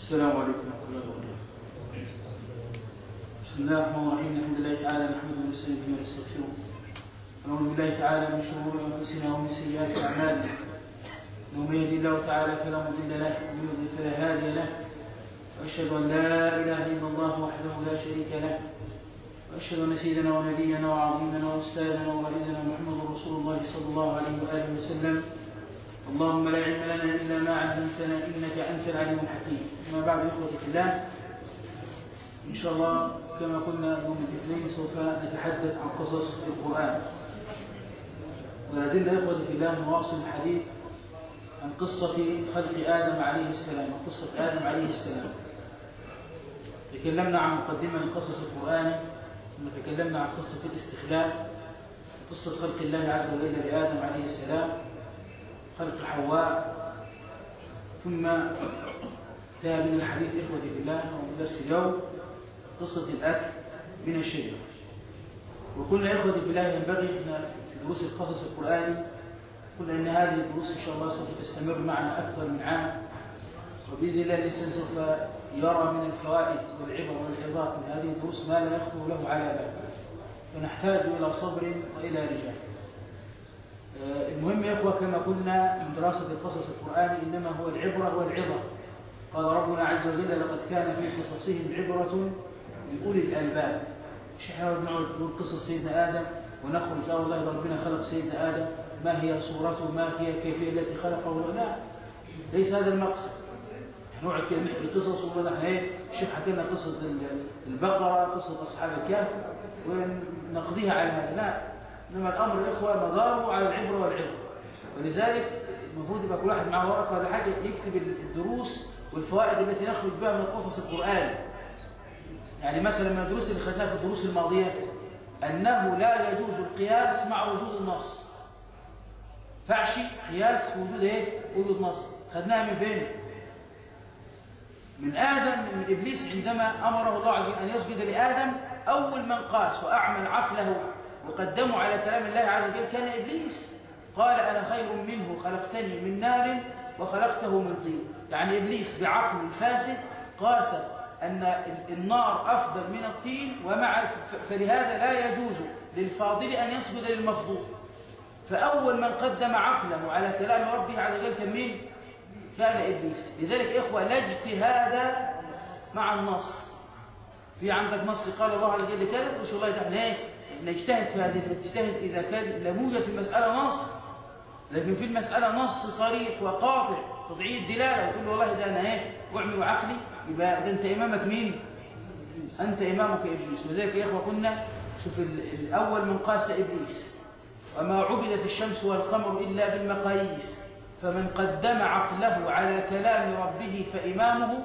السلام عليكم ورحمة الله وبركاته. بسم الله الرحمن الرحيم الحمد لله تعالى نحمده ونستعينه ونستغفره. ونعوذ بالله تعالى من شرور أنفسنا ومن سيئات أعمالنا. انه من يهدي الله تعالى فلا مضل له ومن يضلل فلا هادي له. وأشهد أن لا إله إلا الله وحده لا شريك له. وأشهد أن سيدنا ونبينا وعظيمنا وأستاذنا ووالدنا محمد رسول الله صلى الله عليه وآله وسلم. اللهم لا علم لنا إلا ما علمتنا إنك أنت العليم الحكيم. أما بعد في الله إن شاء الله كما قلنا يوم الاثنين سوف نتحدث عن قصص القرآن. ولا زلنا اخوتي في الله نواصل الحديث عن قصة خلق آدم عليه السلام عن قصة آدم عليه السلام. تكلمنا عن مقدمة لقصص القرآن ثم تكلمنا عن قصة الاستخلاف قصة خلق الله عز وجل لآدم عليه السلام. خلق حواء ثم انتهى من الحديث إخوتي في الله أو درس اليوم قصة الأكل من الشجر. وقلنا إخوتي في الله ينبغي إحنا في دروس القصص القرآني قلنا إن هذه الدروس إن شاء الله سوف تستمر معنا أكثر من عام. وبإذن الله الإنسان سوف يرى من الفوائد والعبر والعظات من هذه الدروس ما لا يخطر له على بال. فنحتاج إلى صبر وإلى رجال. المهم يا إخوة كما قلنا من دراسة القصص القرآني إنما هو العبرة والعظة. قال ربنا عز وجل لقد كان في قصصهم عبرة لأولي الألباب. مش إحنا بنقعد نقول قصص سيدنا آدم ونخرج؟ آه والله ربنا خلق سيدنا آدم. ما هي صورته؟ ما هي الكيفية التي خلقه؟ لا. ليس هذا المقصد. نقعد كده نحكي قصص والله إحنا إيه؟ الشيخ حكى لنا قصة البقرة قصة أصحاب الكهف ونقضيها على هذا. لا. إنما الأمر يا إخوة مداره على العبرة والعبرة ولذلك المفروض يبقى كل واحد معه ورقة ولا حاجة يكتب الدروس والفوائد التي نخرج بها من قصص القرآن. يعني مثلا من الدروس اللي خدناها في الدروس الماضية أنه لا يجوز القياس مع وجود النص. فعشي قياس وجود؟ في وجود نص خدناها من فين؟ من آدم من إبليس عندما أمره الله عز وجل أن يسجد لآدم. أول من قاس وأعمل عقله وقدموا على كلام الله عز وجل كان إبليس قال أنا خير منه خلقتني من نار وخلقته من طين. يعني إبليس بعقل فاسد قاس أن النار أفضل من الطين ومع فلهذا لا يجوز للفاضل أن يسجد للمفضول. فأول من قدم عقله على كلام ربه عز وجل كان مين؟ كان إبليس. لذلك إخوة لا اجتهاد مع النص. في عندك نص قال الله عز وجل كذا وش الله إحنا إيه؟ نجتهد في هذه فتجتهد إذا كان لم يوجد في المسألة نص. لكن في المسألة نص صريح وقاطع تضعيه الدلالة وتقول له والله ده أنا إيه أعمل عقلي يبقى ده أنت إمامك مين؟ أنت إمامك إبليس. وذلك يا إخوة قلنا شوف الأول من قاس إبليس. وما عبدت الشمس والقمر إلا بالمقاييس. فمن قدم عقله على كلام ربه فإمامه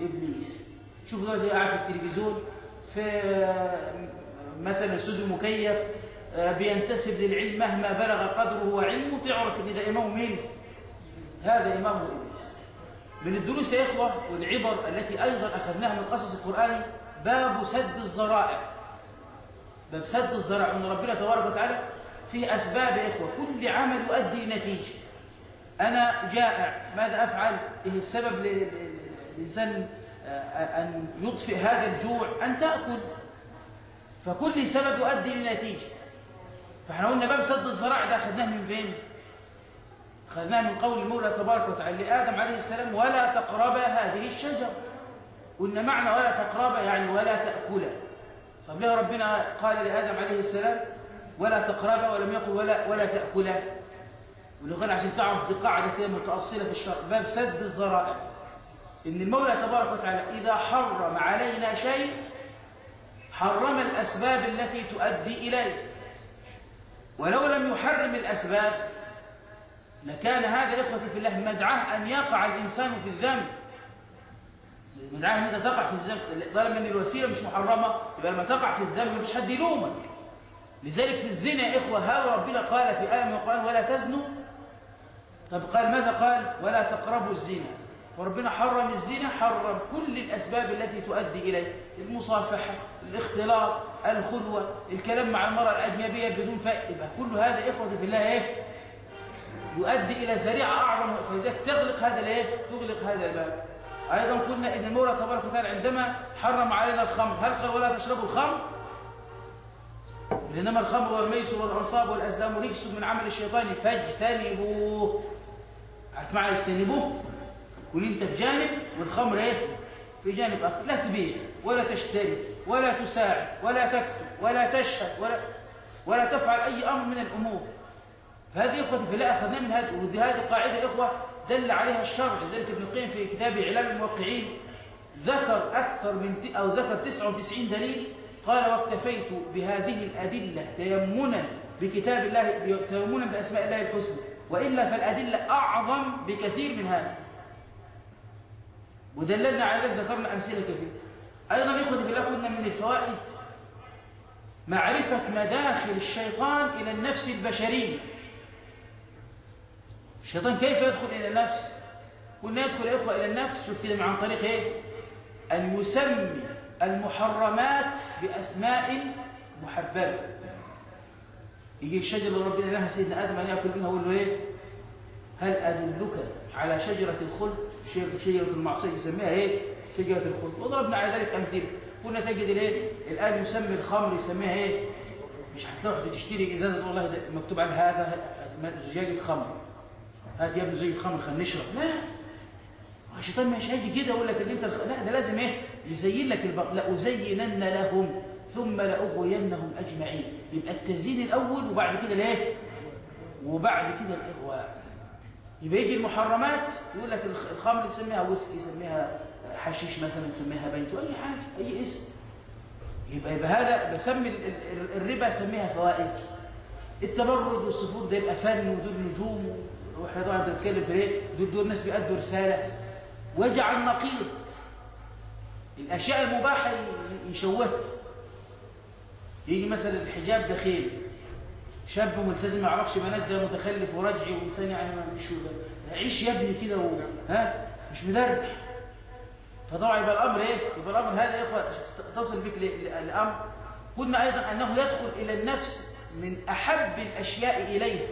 إبليس. شوف دلوقتي قاعد في التلفزيون في مثلا استوديو مكيف بينتسب للعلم مهما بلغ قدره وعلمه تعرف إن ده امامه مين؟ هذا امامه إبليس. من الدروس يا إخوة والعبر التي أيضا أخذناها من قصص القرآن باب سد الذرائع باب سد الذرائع إن ربنا تبارك وتعالى فيه أسباب يا إخوة كل عمل يؤدي لنتيجه أنا جائع. ماذا أفعل؟ إيه السبب للإنسان أن يطفئ هذا الجوع؟ أن تأكل. فكل سبب يؤدي لنتيجه فإحنا قلنا باب سد الذرائع ده أخذناه من فين؟ أخذناه من قول المولى تبارك وتعالى لآدم عليه السلام ولا تقربا هذه الشجره قلنا معنى ولا تقربا يعني ولا تأكلا. طب ليه ربنا قال لآدم عليه السلام ولا تقربا ولم يقل ولا ولا تأكلا واللي عشان تعرف دي قاعدة كده متأصلة في الشرع. باب سد الذرائع إن المولى تبارك وتعالى إذا حرم علينا شيء حرم الأسباب التي تؤدي إليه. ولو لم يحرم الأسباب لكان هذا إخوتي في الله مدعاه أن يقع الإنسان في الذنب. مدعاه أن أنت تقع في الذنب. طالما أن الوسيلة مش محرمة يبقى لما تقع في الذنب مفيش حد يلومك. لذلك في الزنا يا إخوة هذا ربنا قال في آية من القرآن ولا تزنوا. طب قال ماذا قال؟ ولا تقربوا الزنا. فربنا حرم الزنا حرم كل الأسباب التي تؤدي إليه. المصافحة الاختلاط الخلوة الكلام مع المرأة الأجنبية بدون فائدة. كل هذا إخوة في الله إيه؟ يؤدي إلى ذريعة أعظم. فلذلك تغلق هذا الإيه؟ تغلق هذا الباب. أيضا قلنا إن المولى تبارك وتعالى عندما حرم علينا الخمر هل قال ولا تشربوا الخمر؟ إنما الخمر والميسر والأنصاب والأزلام رجس من عمل الشيطان فاجتنبوه. عارف معنى اجتنبوه كن انت في جانب والخمر إيه؟ في جانب آخر. لا تبيع ولا تشتري ولا تساعد ولا تكتب ولا تشهد ولا ولا تفعل أي أمر من الأمور. فهذه إخوتي في أخذنا من هذه وهذه قاعدة إخوة دل عليها الشرع. لذلك ابن القيم في كتابه إعلام الموقعين ذكر أكثر من أو ذكر 99 دليل. قال واكتفيت بهذه الأدلة تيمنا بكتاب الله تيمنا بأسماء الله الحسنى وإلا فالأدلة أعظم بكثير من هذا ودللنا على ذلك ذكرنا أمثلة كثيرة. أيضا يأخذ في الله قلنا من الفوائد معرفة مداخل الشيطان إلى النفس البشرية. الشيطان كيف يدخل إلى النفس؟ قلنا يدخل يا إخوة إلى النفس. شوف كده عن طريق إيه؟ أن يسمي المحرمات بأسماء محببة. يجي الشجرة اللي ربنا نهى سيدنا آدم أن يأكل منها ويقول له إيه؟ هل أدلك على شجرة الخلد؟ شجرة المعصية يسميها إيه شجرة الخلد وضربنا على ذلك أمثلة. كنا تجد الايه الآن يسمي الخمر يسميها إيه مش هتروح تشتري إزازة والله ده مكتوب على هذا زجاجة خمر. هات يا ابني زجاجة خمر خلينا نشرب. لا. الشيطان مش هيجي كده يقول لك إن أنت. لا ده لازم إيه؟ يزين لك البق لأزينن لهم ثم لأغوينهم أجمعين. يبقى التزيين الأول وبعد كده الايه وبعد كده الإغواء. يبقى يجي المحرمات يقول لك الخمر يسميها ويسكي يسميها حشيش مثلا يسميها بنجو أي حاجة أي اسم. يبقى يبقى هذا بسمي الربا سميها فوائد. التبرج والسفور ده يبقى فن ودول نجوم. وإحنا طبعا بنتكلم في إيه دول دول ناس بيأدوا رسالة. وجعل نقيض الأشياء المباحة يشوهها. يجي مثلا الحجاب دخيل شاب ملتزم ما يعرفش بنات ده متخلف ورجعي وانسان يعني ما مش عيش يا ابني كده. ها؟ مش مدردح فطبعا يبقى الأمر إيه؟ يبقى الأمر هذا يا إخوة تصل بك الأمر. قلنا أيضا أنه يدخل إلى النفس من أحب الأشياء اليها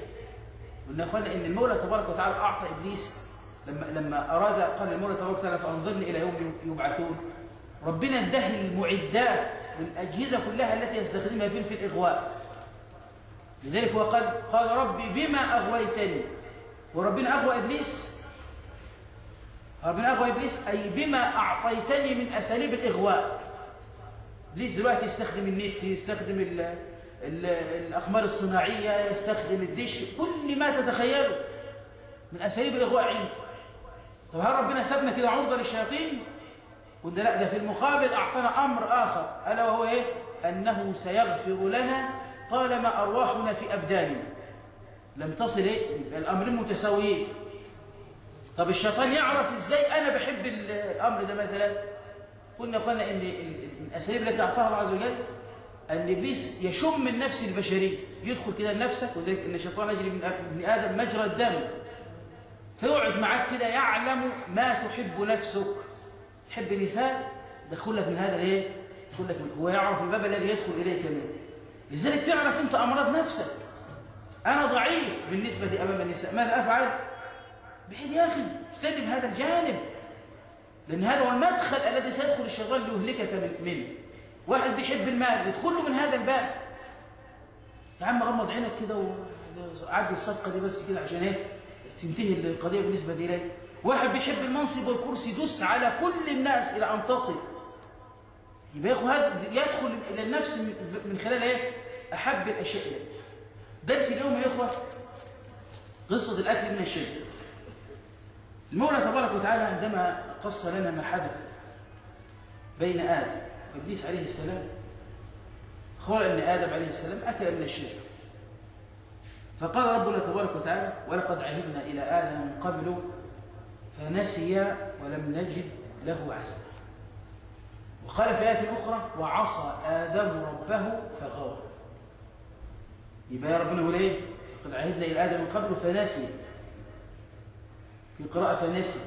قلنا يا إخوانا إن المولى تبارك وتعالى أعطى إبليس. لما لما أراد قال المولى تبارك وتعالى فأنظرني إلى يوم يبعثون. ربنا اداه المعدات والاجهزه كلها التي يستخدمها في الإغواء. لذلك هو قال قال ربي بما أغويتني. وربنا أغوى إبليس. ربنا أغوى إبليس أي بما أعطيتني من أساليب الإغواء. إبليس دلوقتي يستخدم النت يستخدم ال ال الأقمار الصناعية يستخدم الدش كل ما تتخيله من أساليب الإغواء عنده. طب هل ربنا سابنا كده عرضة للشياطين؟ قلنا لا ده في المقابل أعطانا أمر آخر ألا وهو إيه؟ أنه سيغفر لنا طالما أرواحنا في أبداننا. لم تصل إيه؟ الأمرين متساويين. طب الشيطان يعرف إزاي أنا بحب الأمر ده مثلا؟ قلنا أخوانا إن الأساليب التي أعطاها الله عز وجل أن إبليس يشم النفس البشرية. يدخل كده لنفسك وزي إن الشيطان يجري من آدم مجرى الدم. فيقعد معاك كده يعلم ما تحب نفسك. تحب نساء دخلك من هذا الإيه؟ يدخل لك من هو يعرف الباب الذي يدخل اليه كمان لذلك تعرف أنت أمراض نفسك. أنا ضعيف بالنسبة أمام النساء. ماذا أفعل؟ بحيث يا أخي اجتنب هذا الجانب. لأن هذا هو المدخل الذي سيدخل الشيطان ليهلكك منه. واحد بيحب المال يدخل له من هذا الباب. يا عم غمض عينك كده وعدي الصفقة دي بس كده عشان إيه؟ تنتهي القضية بالنسبة إليه واحد بيحب المنصب والكرسي دس على كل الناس إلى أن تصل. يبقى ياخد يدخل إلى النفس من خلال إيه؟ أحب الأشياء إليه. درس اليوم يا إخوة قصة الأكل من الشرك المولى تبارك وتعالى عندما قص لنا ما حدث بين آدم وإبليس عليه السلام قال أن آدم عليه السلام أكل من الشجر فقال ربنا تبارك وتعالى ولقد عهدنا إلى آدم من قبل فنسي ولم نجد له عزما وقال في آية أخرى وعصى آدم ربه فغوى. يبقى يا ربنا يقول إيه؟ قد عهدنا إلى آدم من قبل فنسي. في قراءة فنسي.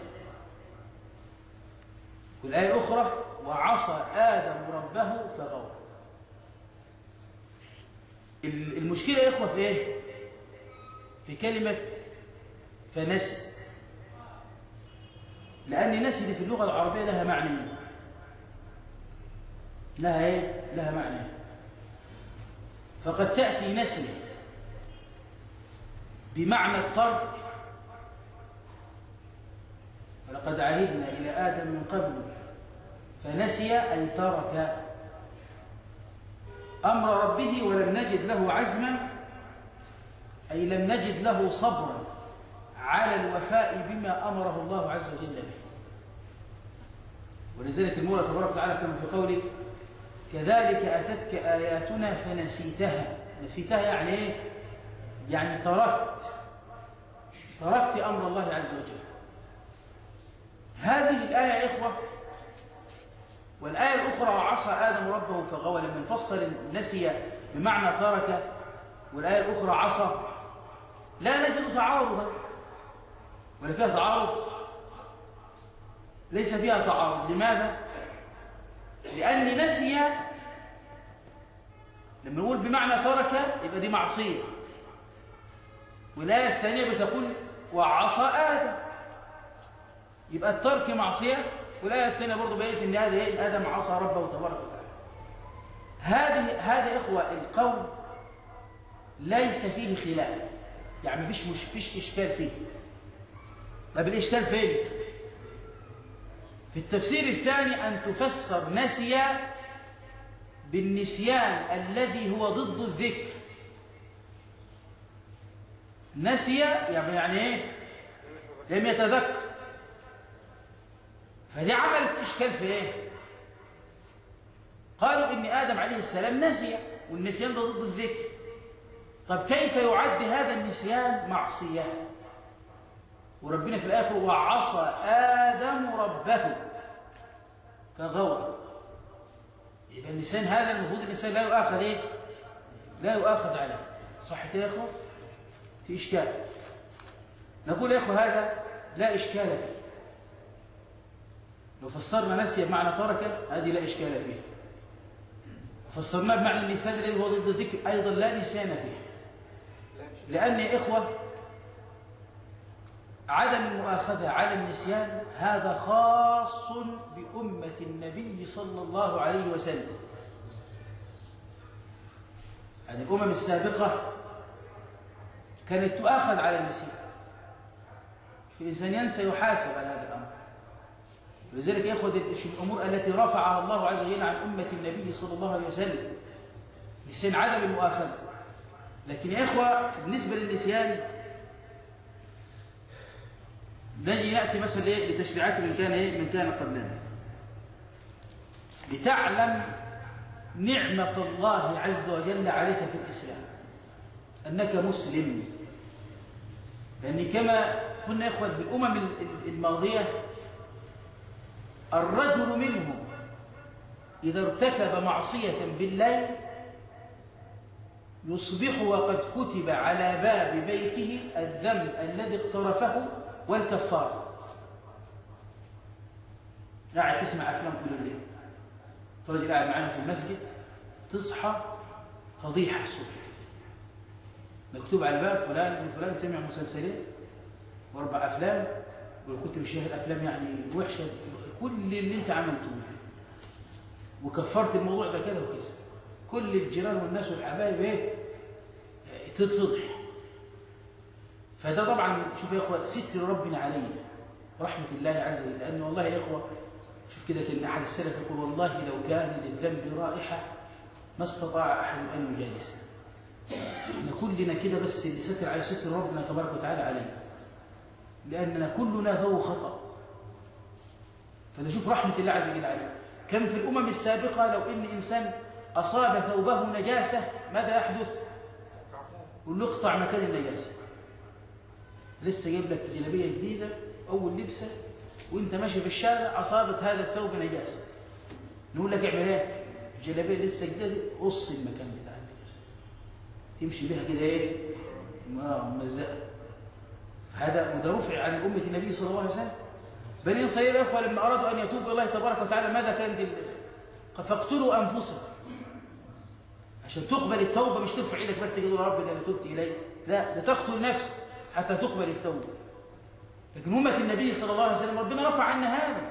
والآية الأخرى وعصى آدم ربه فغوى. المشكلة يا إخوة في إيه؟ في كلمة فنسي. لأن نسي في اللغة العربية لها معنى. لها إيه؟ لها معنى. فقد تأتي نسي بمعنى الترك. ولقد عهدنا إلى آدم من قبل فنسي أي ترك أمر ربه ولم نجد له عزما أي لم نجد له صبرا على الوفاء بما أمره الله عز وجل به. ولذلك المولى تبارك وتعالى كما في قوله كذلك أتتك آياتنا فنسيتها. نسيتها يعني إيه؟ يعني تركت. تركت أمر الله عز وجل. هذه الآية يا إخوة والآية الأخرى عصى آدم ربه فغوى لما نفصل نسي بمعنى ترك. والآية الأخرى عصى. لا نجد تعارضا ولا فيها تعارض؟ ليس فيها تعارض. لماذا؟ لأن نسي لما نقول بمعنى ترك يبقى دي معصية. والآية الثانية بتقول وعصى آدم. يبقى الترك معصية والآية الثانية برضه بينت إن هذا إيه؟ آدم عصى ربه تبارك وتعالى. هذه هذا يا إخوة القول ليس فيه خلاف. يعني مفيش مش فيش إشكال فيه. طب الإشكال فين؟ في التفسير الثاني أن تفسر نسي بالنسيان الذي هو ضد الذكر. نسي يعني يعني إيه؟ لم يتذكر. فدي عملت إشكال في إيه؟ قالوا إن آدم عليه السلام نسي والنسيان ده ضد الذكر. طب كيف يعد هذا النسيان معصية؟ وربنا في الآخر وعصى آدم ربه فغوى يبقى النسيان هذا المفروض الإنسان لا يؤاخذ إيه؟ لا يؤاخذ عليه صح كده يا إخوة؟ في إشكال. نقول يا إخوة هذا لا إشكال فيه. لو فسرنا نسي بمعنى ترك هذه لا إشكال فيه. فسرناه بمعنى النسيان الذي هو ضد الذكر أيضا لا نسيان فيه. لأن يا إخوة عدم المؤاخذة على النسيان هذا خاص بأمة النبي صلى الله عليه وسلم. يعني الأمم السابقة كانت تؤاخذ على النسيان. في إنسان ينسى يحاسب على هذا الأمر. ولذلك يأخذ الأمور التي رفعها الله عز وجل عن أمة النبي صلى الله عليه وسلم نسيان عدم المؤاخذة لكن يا إخوة بالنسبة للنسيان نجي نأتي مثلا إيه لتشريعات من كان إيه من كان قبلنا. لتعلم نعمة الله عز وجل عليك في الإسلام. أنك مسلم. لأن كما كنا إخوة في الأمم الماضية الرجل منهم إذا ارتكب معصية بالليل يصبح وقد كتب على باب بيته الذنب الذي اقترفه والكفار. قاعد تسمع أفلام كل الليل. ترجع قاعد معانا في المسجد تصحى فضيحة الصبح. مكتوب على الباب فلان فلان سمع مسلسلين وأربع أفلام وكنت بشاهد افلام يعني وحشة. كل اللي أنت عملته وكفرت الموضوع ده كده وكذا. كل الجيران والناس والحبايب إيه؟ تتفضح. فده طبعا شوف يا إخوة ستر ربنا علينا رحمة الله عز وجل لأن والله يا إخوة شوف كده كأن أحد السلف يقول والله لو كان للذنب رائحة ما استطاع أحد أن يجالسه. إحنا كلنا كده بس لستر على ستر ربنا تبارك وتعالى علينا لأننا كلنا ذو خطأ. فده شوف رحمة الله عز وجل علينا كم في الأمم السابقة لو إن إنسان أصاب ثوبه نجاسة ماذا يحدث؟ يقول له اقطع مكان النجاسة. لسه جايب لك جلابية جديدة أول لبسة وأنت ماشي في الشارع أصابت هذا الثوب نجاسة. نقول لك اعمل إيه؟ جلابية لسه جديدة قص المكان بتاع النجاسة. تمشي بها كده إيه؟ ممزقه هذا وده رفع عن أمة النبي صلى الله عليه وسلم. بني إسرائيل يا إخوة لما أرادوا أن يتوبوا الله تبارك وتعالى ماذا كانت فاقتلوا انفسهم عشان تقبل التوبة مش ترفع إيدك بس كده يا رب ده أنا تبت اليك لا ده تقتل نفسك. حتى تقبل التوبة. لكن أمة النبي صلى الله عليه وسلم ربنا رفع عنا هذا.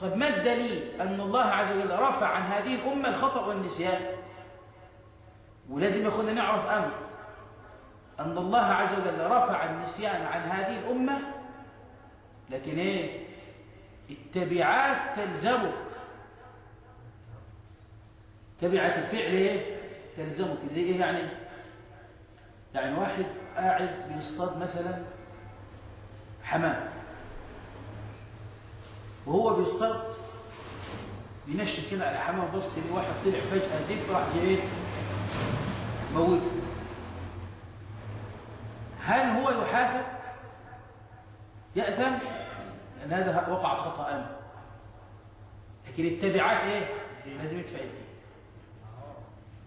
طب ما الدليل أن الله عز وجل رفع عن هذه الأمة الخطأ والنسيان. ولازم ياخذنا نعرف أمر. أن الله عز وجل رفع النسيان عن هذه الأمة لكن إيه؟ التبعات تلزمك. تبعة الفعل إيه؟ تلزمك. زي إيه يعني؟ يعني واحد قاعد بيصطاد مثلا حمام. وهو بيصطاد بينشن كده على حمام بص واحد طلع فجأة دب راح جاي موته. هل هو يحاسب يأثم لأن هذا وقع خطأ. لكن التبعات إيه؟ لازم يدفع الدين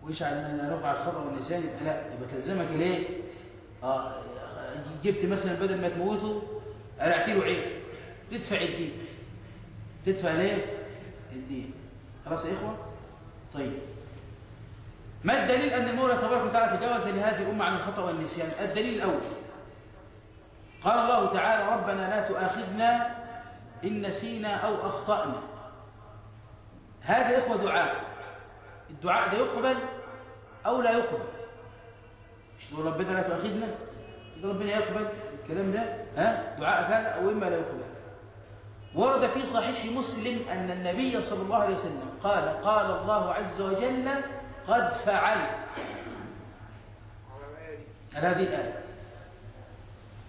وإيش على أن وقع الخطأ والنسيان. يبقى لا يبقى تلزمك ليه آه جبت مثلا بدل ما تموته قلعت له عين تدفع الدين. تدفع ليه؟ الدين. خلاص يا إخوة؟ طيب. ما الدليل أن المولى تبارك وتعالى تجاوز لهذه الأمة عن الخطأ والنسيان؟ الدليل الأول. قال الله تعالى ربنا لا تؤاخذنا إن نسينا أو أخطأنا. هذا إخوة دعاء. الدعاء ده يقبل أو لا يقبل؟ مش تقول ربنا لا تؤاخذنا؟ ربنا يقبل الكلام ده ها؟ دعاء كان أو إما لا يقبل. ورد في صحيح مسلم أن النبي صلى الله عليه وسلم قال قال الله عز وجل قد فعلت. على هذه الآية؟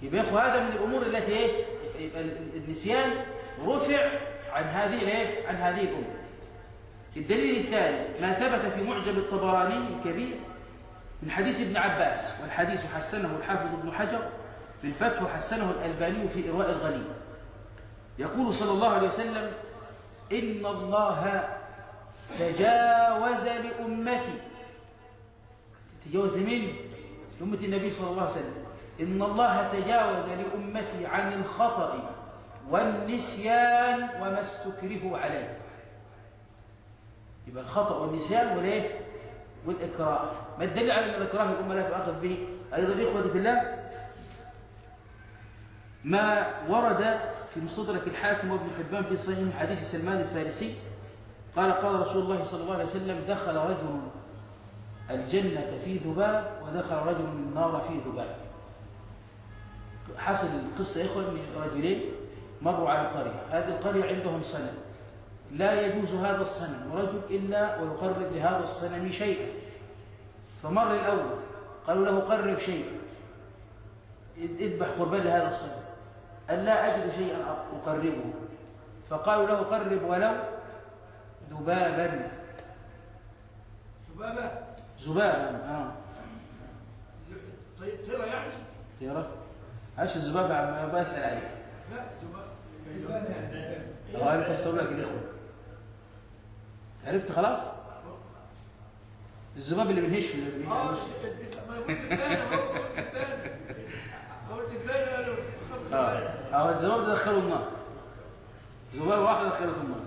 يبقى يا هذا من الأمور التي إيه؟ يبقى النسيان رفع عن هذه الايه عن هذه الأمور. الدليل الثاني ما ثبت في معجم الطبراني الكبير من حديث ابن عباس والحديث حسنه الحافظ ابن حجر في الفتح وحسنه الألباني في إرواء الغليل. يقول صلى الله عليه وسلم إن الله تجاوز لأمتي. تجاوز لمين؟ لأمة النبي صلى الله عليه وسلم. إن الله تجاوز لأمتي عن الخطأ والنسيان وما استكرهوا عليه. يبقى الخطأ والنسيان وليه؟ والإكراه. ما الدليل على أن الإكراه الأمة لا تؤخذ به؟ أيضا إخوة في الله ما ورد في مصدرك الحاكم وابن حبان في صحيح من حديث سلمان الفارسي قال قال رسول الله صلى الله عليه وسلم دخل رجل الجنة في ذباب ودخل رجل النار في ذباب. حصل القصة يا إخوة رجلين مروا على قرية هذه القرية عندهم صنم لا يجوز هذا الصنم ورجل إلا ويقرب لهذا الصنم شيئا. فمر الأول قالوا له قرب شيئا. اذبح قربان لهذا الصنم. قال لا أجد شيئا أقربه. فقالوا له قرب ولو ذبابا. ذبابا ذبابا آه. طيرة يعني؟ طيرة. عاش الذباب ما بسأل عليه. لا ذبابا يعني. هو أنا فسر لك الاخوه عرفت خلاص؟ الذباب اللي بنهش في اللي آه آه الذباب ده دخله النار ذباب واحد دخله النار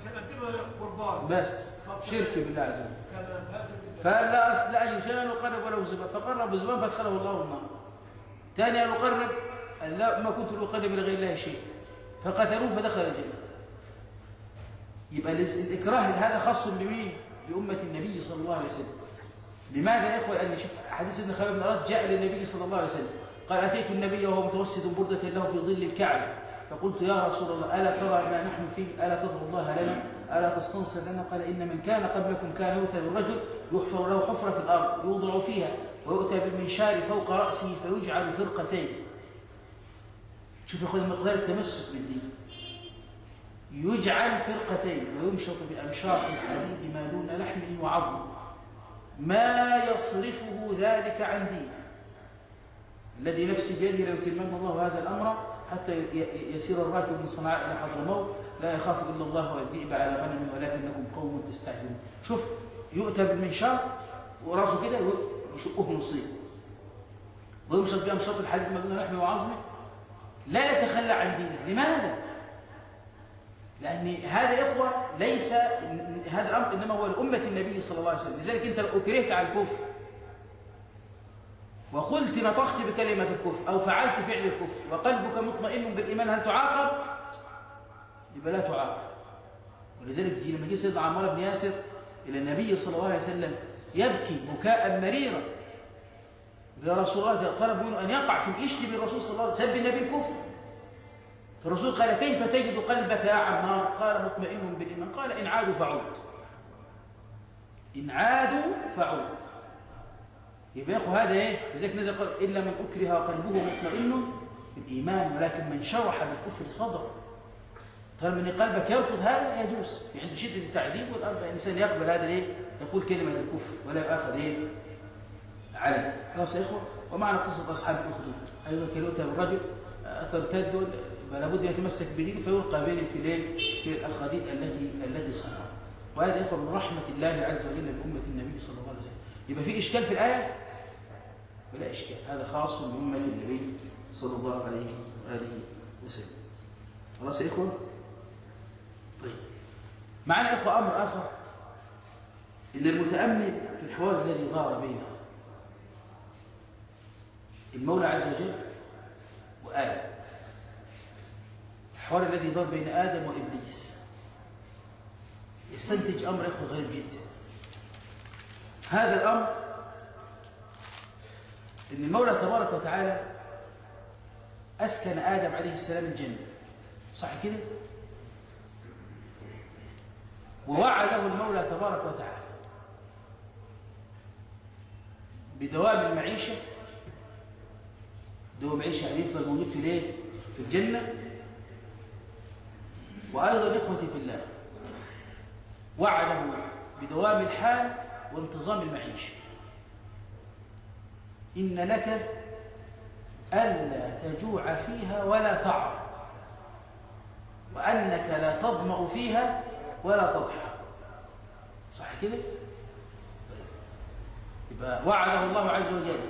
عشان اقدمها قربان. بس. شرك بالله عز وجل. كما هذا فقال لا أصل أي شيء يقرب وله ذباب فقرب الذباب فادخله الله النار ثاني أن يقرب قال لا ما كنت أقرب لغير الله شيء. فقتلوه فدخل الجنة. يبقى الإكراه هذا خاص بمين؟ بأمة النبي صلى الله عليه وسلم. لماذا يا إخوة؟ لأن شوف حديث ابن خالد بن أراد جاء للنبي صلى الله عليه وسلم. قال أتيت النبي وهو متوسد بردة له في ظل الكعبة. فقلت يا رسول الله ألا ترى ما نحن فيه؟ ألا تدعو الله لنا؟ ألا تستنصر لنا؟ قال إن من كان قبلكم كان يؤتى بالرجل يحفر له حفرة في الأرض يوضع فيها ويؤتى بالمنشار فوق رأسه فيجعل فرقتين. شوف يا أخوة المقدار التمسك بالدين. يجعل فرقتين ويمشط بأمشاط الحديد ما دون لحمه وعظمه. ما يصرفه ذلك عن دينه. الذي نفسي بيده لو يتمم الله هذا الأمر حتى يسير الراكب من صنعاء إلى حضرموت لا يخاف إلا الله والذئب على غنمه ولكنكم قوم تستعجلون شوف يؤتى بالمنشار وراسه كده ويشقه نصين ويمشط بأمشاط الحديد ما دون لحمه وعظمه. لا يتخلى عن دينه. لماذا؟ لأن هذا إخوة ليس هذا الأمر إنما هو لأمة النبي صلى الله عليه وسلم. لذلك أنت لو أكرهت على الكفر وقلت نطقت بكلمة الكفر أو فعلت فعل الكفر وقلبك مطمئن بالإيمان هل تعاقب؟ يبقى لا تعاقب. ولذلك لما جه سيدنا عمار بن ياسر إلى النبي صلى الله عليه وسلم يبكي بكاء مريرا. يا رسول الله طلب منه أن يقع في يشتم الرسول صلى الله عليه وسلم. سب النبي كفر فالرسول قال كيف تجد قلبك يا عمار؟ قال مطمئن بالإيمان. قال إن عادوا فعود. إن عادوا فعود. يبقى يا أخو هذا إيه؟ لذلك نزل قال الا من أكره قلبه مطمئن بالإيمان ولكن من شرح بالكفر صدره طالما إن قلبك يرفض هذا يجوز. في عند شدة التعذيب والأرض الإنسان يقبل هذا إيه يقول كلمة الكفر ولا يؤاخذ إيه؟ عليه خلاص يا إخوة. ومعنى قصة أصحاب الأخدود. أيضا كلمه الرجل ترتد لابد أن يتمسك بدينه فيلقى بين في ليل في الاخاديد التي التي صنعها وهذا يا إخوة من رحمة الله عز وجل بامه النبي صلى الله عليه وسلم. يبقى في إشكال في الآية؟ ولا إشكال. هذا خاص بأمة النبي صلى الله عليه وآله وسلم. خلاص يا إخوة؟ طيب. معنا يا إخوة أمر آخر. إن المتأمل في الحوار الذي دار بينه المولى عز وجل وادم الحوار الذي دار بين آدم وإبليس. يستنتج أمر يا اخوه غريب جدا. هذا الأمر إن المولى تبارك وتعالى أسكن آدم عليه السلام الجنة. صح كده؟ ووعده المولى تبارك وتعالى بدوام المعيشة دوام المعيشه يعني يفضل موجود في الايه في الجنة. وأيضا إخوتي في الله وعده بدوام الحال وانتظام المعيشه إن لك ألا تجوع فيها ولا تعر وأنك لا تظمأ فيها ولا تضحى صح كده؟ طيب. يبقى وعده الله عز وجل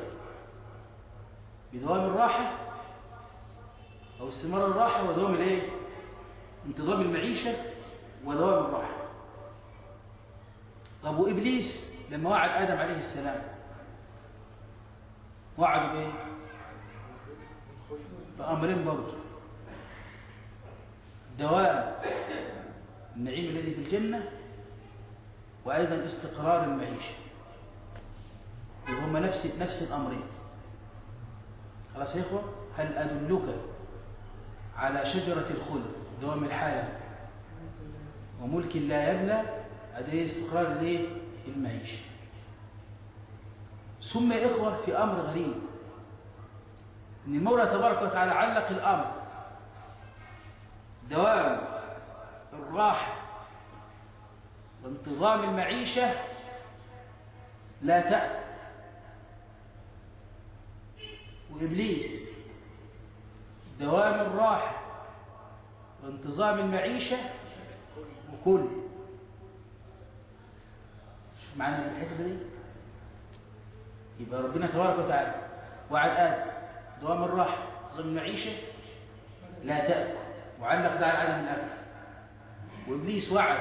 بدوام الراحة أو استمرار الراحة ودوام الإيه؟ انتظام المعيشة ودوام الراحة. طب وإبليس لما وعد آدم عليه السلام وعدوا بإيه؟ بأمرين برضه. دوام النعيم الذي في الجنة وأيضا استقرار المعيشة. وهما نفس نفس الأمرين. خلاص يا إخوة؟ هل أدلك على شجرة الخلد؟ دوام الحالة. وملك لا يبلى هذا استقرار الايه المعيشه ثم يا إخوة في أمر غريب. إن المولى تبارك وتعالى علق الأمر. دوام الراحة وانتظام المعيشة لا تأكل وإبليس دوام الراحة وانتظام المعيشة وكل. معنى الحسبة دي؟ يبقى ربنا تبارك وتعالى وعد آدم دوام الراحة نظام المعيشة لا تأكل وعلق ده على عدم الأكل. وإبليس وعد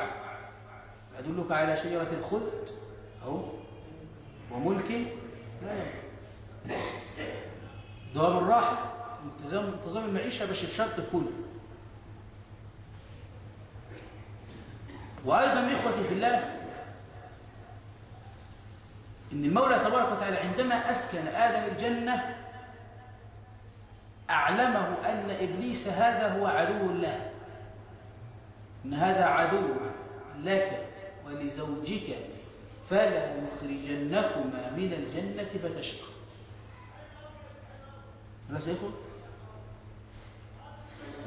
أدلك على شجرة الخلد أهو وملك لا دوام الراحة انتظام انتظام المعيشة باش بشرط كل. وأيضا إخوتي في الله إن المولى تبارك وتعالى عندما أسكن آدم الجنة أعلمه أن إبليس هذا هو عدو الله إن هذا عدو لك ولزوجك فلا يخرجنكما من الجنة فتشقى. لا سيخل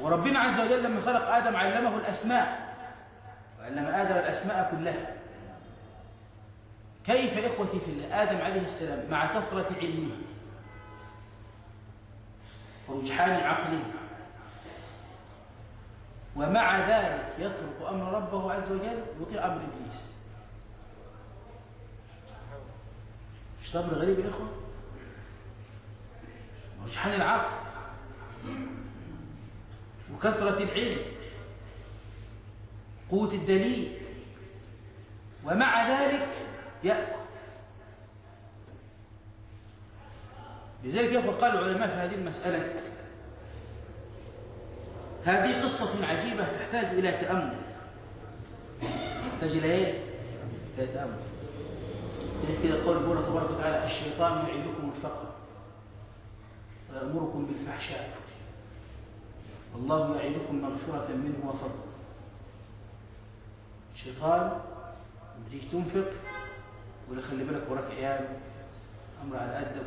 وربنا عز وجل لما خلق آدم علمه الأسماء وعلم آدم الأسماء كلها. كيف إخوتي في آدم عليه السلام مع كثرة علمه ورجحان عقله. ومع ذلك يترك أمر ربه عز وجل يطيع أمر إبليس. مش أمر غريب يا إخوة؟ رجحان العقل. وكثرة العلم. قوة الدليل. ومع ذلك يأكل. لذلك اخوه قال العلماء في هذه المسألة. هذه قصة عجيبة تحتاج إلى تأمل. تحتاج إلى إيه؟ إلى تأمل. كيف كده قول الله تبارك وتعالى الشيطان يعيدكم الفقر ويأمركم بالفحشاء. والله يعيدكم مغفرة منه وفضل. الشيطان لما تيجي تنفق ولا خلي بالك وراك عيال أمر على قدك.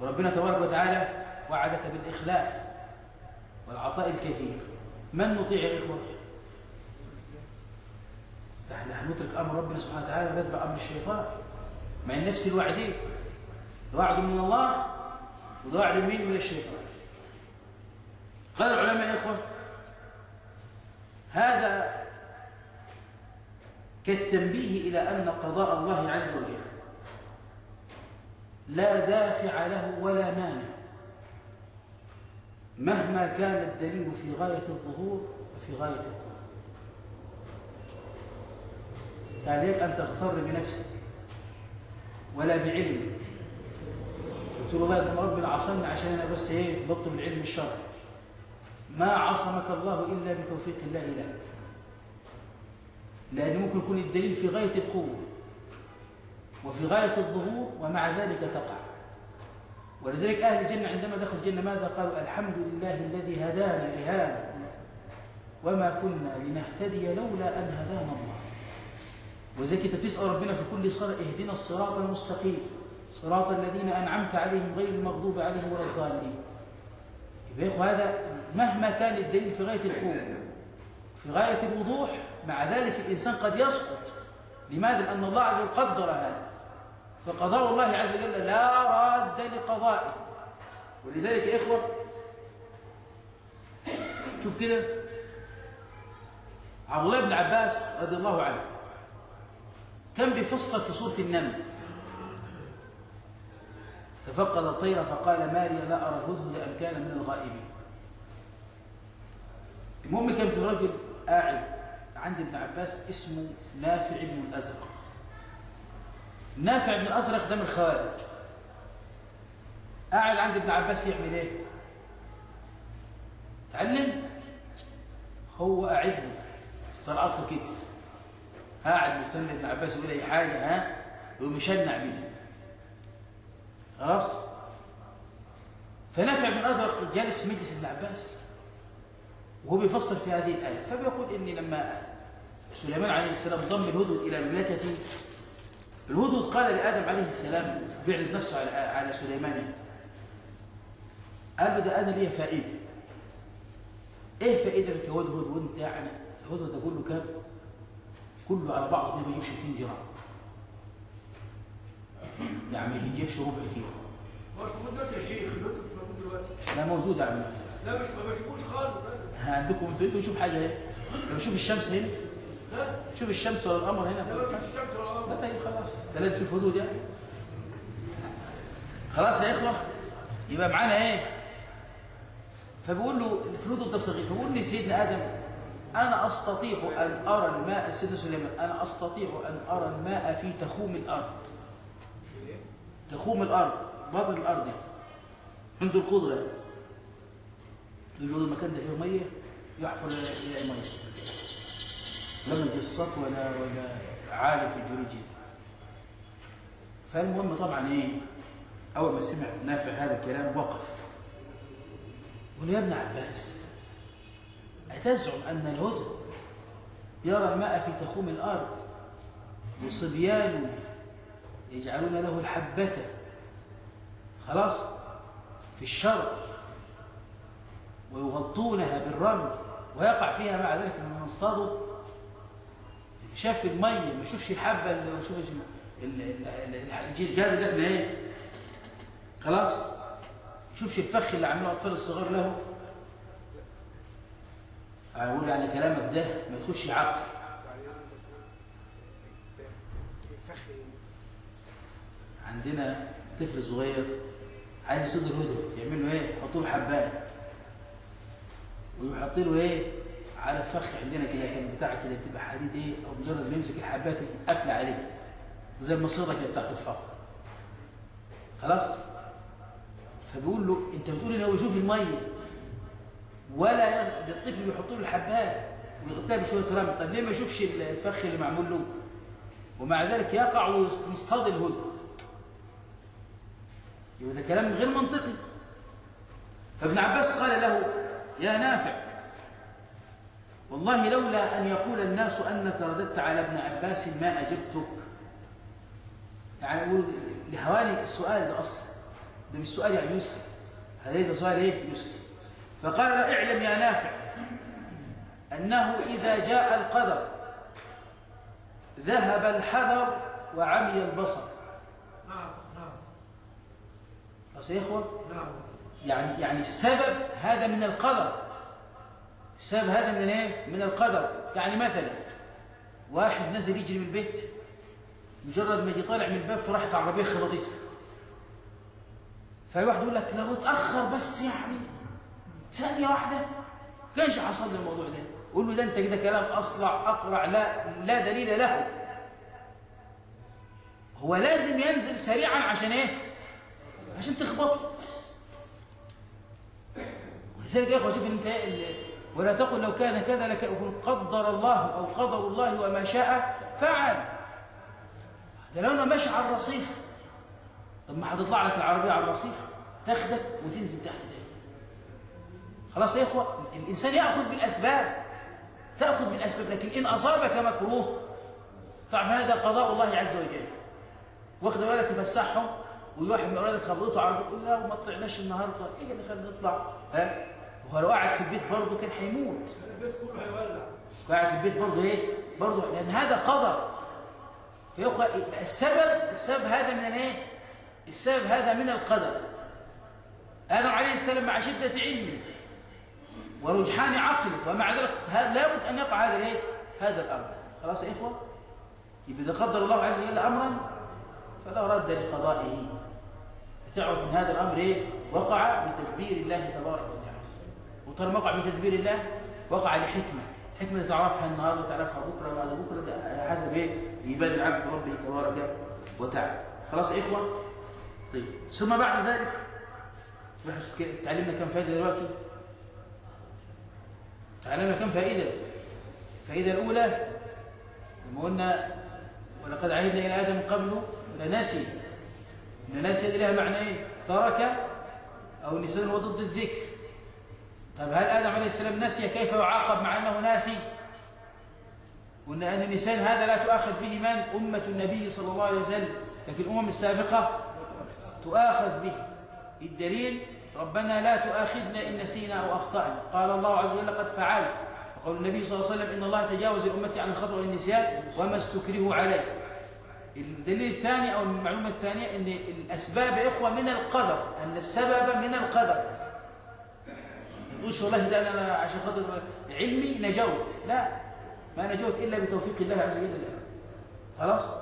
وربنا تبارك وتعالى وعدك بالإخلاف والعطاء الكثير. من نطيع يا إخوة؟ إحنا هنترك أمر ربنا سبحانه وتعالى ونتبع أمر الشيطان. مع نفس الوعدين وعد من الله ووعد من من الشيطان. قال العلماء يا إخوة هذا كالتنبيه إلى أن قضاء الله عز وجل لا دافع له ولا مانع. مهما كان الدليل في غاية الظهور وفي غاية القرب عليك أن تغتر بنفسك ولا بعلمك. قلت له الله إن ربنا عصمني عشان أنا بس إيه بطلب العلم الشرعي. ما عصمك الله إلا بتوفيق الله لك. لأن ممكن يكون الدليل في غاية القوة وفي غاية الظهور ومع ذلك تقع. ولذلك أهل الجنة عندما دخلوا الجنة ماذا قالوا؟ الحمد لله الذي هدانا لهذا وما كنا لنهتدي لولا أن هدانا الله. وذلك أنت تسأل ربنا في كل صلاة اهدنا الصراط المستقيم. صراط الذين أنعمت عليهم غير المغضوب عليهم ولا الضالين. يبقى هذا مهما كان الدليل في غاية القوة في غاية الوضوح مع ذلك الإنسان قد يسقط. لماذا؟ لأن الله عز وجل قدر هذا. فقضاء الله عز وجل لا راد لقضائه. ولذلك يا إخوة شوف كده. عبد الله بن عباس رضي الله عنه كان بيفصل في سورة النمل. تفقد الطير فقال ما لي لا أرى الهدهد أم كان من الغائبين. المهم كان في رجل قاعد عند ابن عباس اسمه نافع بن الأزرق. نافع بن الأزرق ده من الخارج قاعد عند ابن عباس يعمل إيه؟ تعلم؟ هو قاعد له الصلاة كده قاعد مستني ابن عباس يقول أي حاجة ها؟ يقوم يشنع بيه. خلاص؟ فنافع بن الأزرق جالس في مجلس ابن عباس وهو بيفسر في هذه الآية. فبيقول ان لما سليمان عليه السلام ضم الهدهد إلى مملكته الهدهد. قال لآدم عليه السلام بيعرض نفسه على على سليمان قال له ده أنا ليا فائدة. إيه فائدتك يا هدهد وأنت يعني الهدهد ده كله كام؟ كله على بعضه ما يجيبش 200 جرام. يعني ما يجيبش ربع كيلو. مش موجود دلوقتي يا شيخ الهدهد مش موجود دلوقتي. لا موجود يا عم. لا مش ما بشوفوش خالص. عندكم أنتوا أنتوا شوف حاجة اهي لما شوف الشمس هنا؟ لا شوف الشمس ولا القمر هنا لا ما فيش شمس ولا قمر لا طيب خلاص. ده لازم تشوف هدود يعني. خلاص يا إخوة. يبقى معانا إيه؟ فبيقول له الهدود ده صغير فبيقول لي سيدنا آدم أنا أستطيع أن أرى الماء سيدنا سليمان أنا أستطيع أن أرى الماء في تخوم الأرض. تخوم الأرض. بطن الأرض يعني. عنده القدرة يعني. يوجد المكان ده فيه مية يحفر إلى ميه لا مجصات ولا ولا عالي في الجوريجيا فالمهم طبعا إيه أول ما سمع نافع هذا الكلام وقف. يقول يا ابن عباس أتزعم أن الهدهد يرى الماء في تخوم الأرض وصبيان يجعلون له الحبة. خلاص في الشرق ويغطونها بالرمل ويقع فيها مع ذلك أنهم نصطادوا شاف المية ما يشوفش الحبة اللي ما يشوفش ال- ال- ال- الجهاز اللي إحنا إيه خلاص. يشوفش الفخ اللي عاملينه الأطفال الصغار له. أقول يعني كلامك ده ما يدخلش عقل. عندنا طفل صغير عايز يصيد الهدهد يعمل له إيه؟ يحط له حبايه ويحط له إيه؟ على الفخ عندنا كده كان بتاع كده بتبقى حديد إيه أو مجرد ما يمسك الحبايه قافلة عليه زي المصيدة كده بتاعت الفخ. خلاص؟ فبيقول له أنت بتقول إن هو يشوف الميه ولا. ده الطفل بيحط له الحبات ويغطيها بشوية رمل. طب ليه ما يشوفش الفخ اللي معمول له؟ ومع ذلك يقع ويصطاد الهدد يبقى ده كلام غير منطقي. فابن عباس قال له يا نافع والله لولا أن يقول الناس أنك رددت على ابن عباس ما أجبتك. يعني يقول لهواني السؤال ده أصلا. ده مش سؤال يعني يسأل. هذا ليس سؤال إيه؟ يسأل. فقال لا اعلم يا نافع أنه إذا جاء القدر ذهب الحذر وعمي البصر. نعم نعم. إخوة نعم. يعني يعني السبب هذا من القدر. السبب هذا من إيه؟ من القدر. يعني مثلا واحد نزل يجري من البيت مجرد ما يجي طالع من الباب فراحت عربية خبطته. فاي واحد يقول لك لو اتاخر بس يعني ثانية واحدة كانش حصل الموضوع ده. قول له ده أنت كده كلام أصلع اقرع لا لا دليل له. هو لازم ينزل سريعا عشان إيه؟ عشان تخبطه بس. ولذلك يا إخوة شوف أنت ال- ولا تقل لو كان كذا لكن قدر الله أو قدر الله وما شاء فعل. ده لو أنا ماشي على الرصيف. طب ما هتطلع لك العربية على الرصيف؟ تاخدك وتنزل تحت تاني خلاص يا إخوة الإنسان يأخذ بالأسباب. تأخذ بالأسباب لكن إن أصابك مكروه تعرف هذا قضاء الله عز وجل. واخد بالك يفسحهم وواحد من أولادك خبطته عربية يقول لا وما طلعناش النهارده. إيه اللي خلينا نطلع؟ ها؟ وهو لو قاعد في البيت برضه كان هيموت. البيت كله هيولع. قاعد في البيت برضه إيه؟ برضه لأن هذا قدر. فيا إخوة السبب السبب هذا من الإيه؟ السبب هذا من القدر. آدم عليه السلام مع شدة علمه ورجحان عقله ومع ذلك لابد أن يقع هذا الإيه؟ هذا الأمر. خلاص يا إخوة؟ يبقى إذا قدر الله عز وجل امرا فلا رد لقضائه. تعرف إن هذا الأمر إيه؟ وقع بتدبير الله تبارك وتعالى. وطالما وقع بتدبير الله وقع الحكمه اللي تعرفها النهارده تعرفها بكرة وبعد بكرة. ده حسب إيه يبان العبد ربه تبارك وتعالى. خلاص إخوة؟ طيب. ثم بعد ذلك تعلمنا كم فائدة دلوقتي. تعلمنا كم فائدة. الفائده الأولى لما قلنا ولقد عهدنا إلى آدم قبله فنسي. ان نسي لها معنى إيه ترك أو اللسان هو ضد الذكر. طب هل آدم عليه السلام نسي كيف يعاقب مع أنه ناسي؟ قلنا أن اللسان هذا لا تؤاخذ به من؟ أمة النبي صلى الله عليه وسلم. لكن الأمم السابقة تؤاخذ به. الدليل ربنا لا تؤاخذنا إن نسينا أو أخطأنا. قال الله عز وجل قد فعل وقال النبي صلى الله عليه وسلم إن الله تجاوز الأمة عن الخطأ والنسيان وما استكرهوا عليه. الدليل الثاني أو المعلومة الثانية إن الأسباب يا إخوة من القدر. أن السبب من القدر. مش والله ده أنا عشان خاطر علمي نجوت. لا ما نجوت إلا بتوفيق الله عز وجل. لا. خلاص؟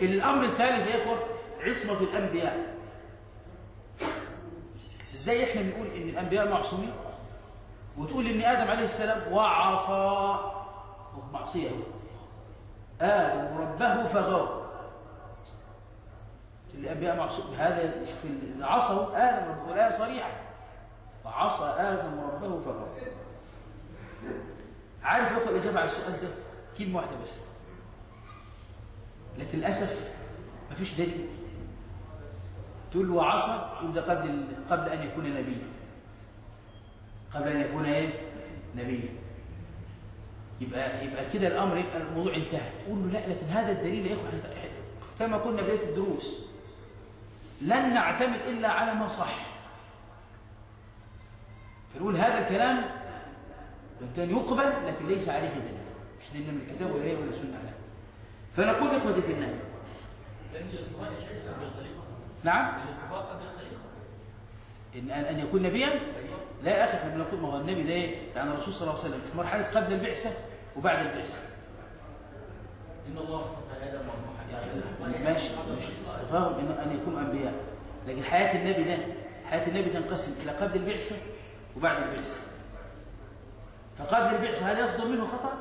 الأمر الثالث يا إخوة عصمة الأنبياء. إزاي إحنا بنقول إن الأنبياء معصومين؟ وتقول إن آدم عليه السلام وعصى معصية. آدم ربه فغوى الأنبياء معصوم. هذا شوف عصوا آدم ربه. الايه صريحة. وعصى آدم ربه فغوى. عارف يا اخوه الإجابة على السؤال ده؟ كلمة واحدة بس. لكن للأسف مفيش دليل. تقول له تقول ده قبل قبل أن يكون نبيا. قبل أن يكون إيه؟ نبيا. يبقى يبقى كده الأمر يبقى الموضوع انتهى. قول له لا لكن هذا الدليل يا اخوه كما قلنا بدايه الدروس لن نعتمد إلا على ما صح. فنقول هذا الكلام وان كان يقبل لكن ليس عليه دليل. مش دليل من الكتاب ولا هي ولا سنه عليه. فنقول إخوتي في الله. نعم. إن أن يكون نبيا؟ لا يا أخي إحنا بنقول ما هو النبي ده يعني الرسول صلى الله عليه وسلم في مرحلة قبل البعثة وبعد البعثة. إن الله اصطفى آدم يعني ماشي ماشي. اصطفاهم ان أن يكونوا أنبياء. لكن حياة النبي ده حياة النبي تنقسم إلى قبل البعثة وبعد البعثه فقبل البعثه هل يصدر منه خطأ؟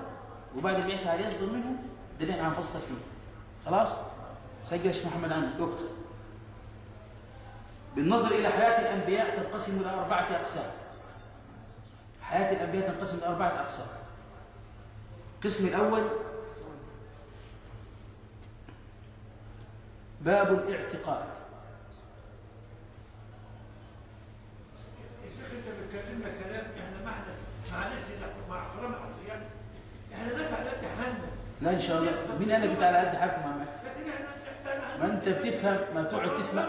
وبعد البعثه هل يصدر منه ده اللي هنفصل فيه خلاص؟ سجل يا شيخ محمد عندك اكتب بالنظر إلى حياة الأنبياء تنقسم إلى أربعة أقسام. حياة الأنبياء تنقسم إلى أربعة أقسام. القسم الأول باب الاعتقاد يا شيخ انت بتكلمنا كلام إحنا ما إحنا معلش مع احترامي العصيان إحنا ناس على قد حالنا. لا إن شاء الله. مين قال لك على قد مش إحنا ما أنت بتفهم ما بتقعد تسمع.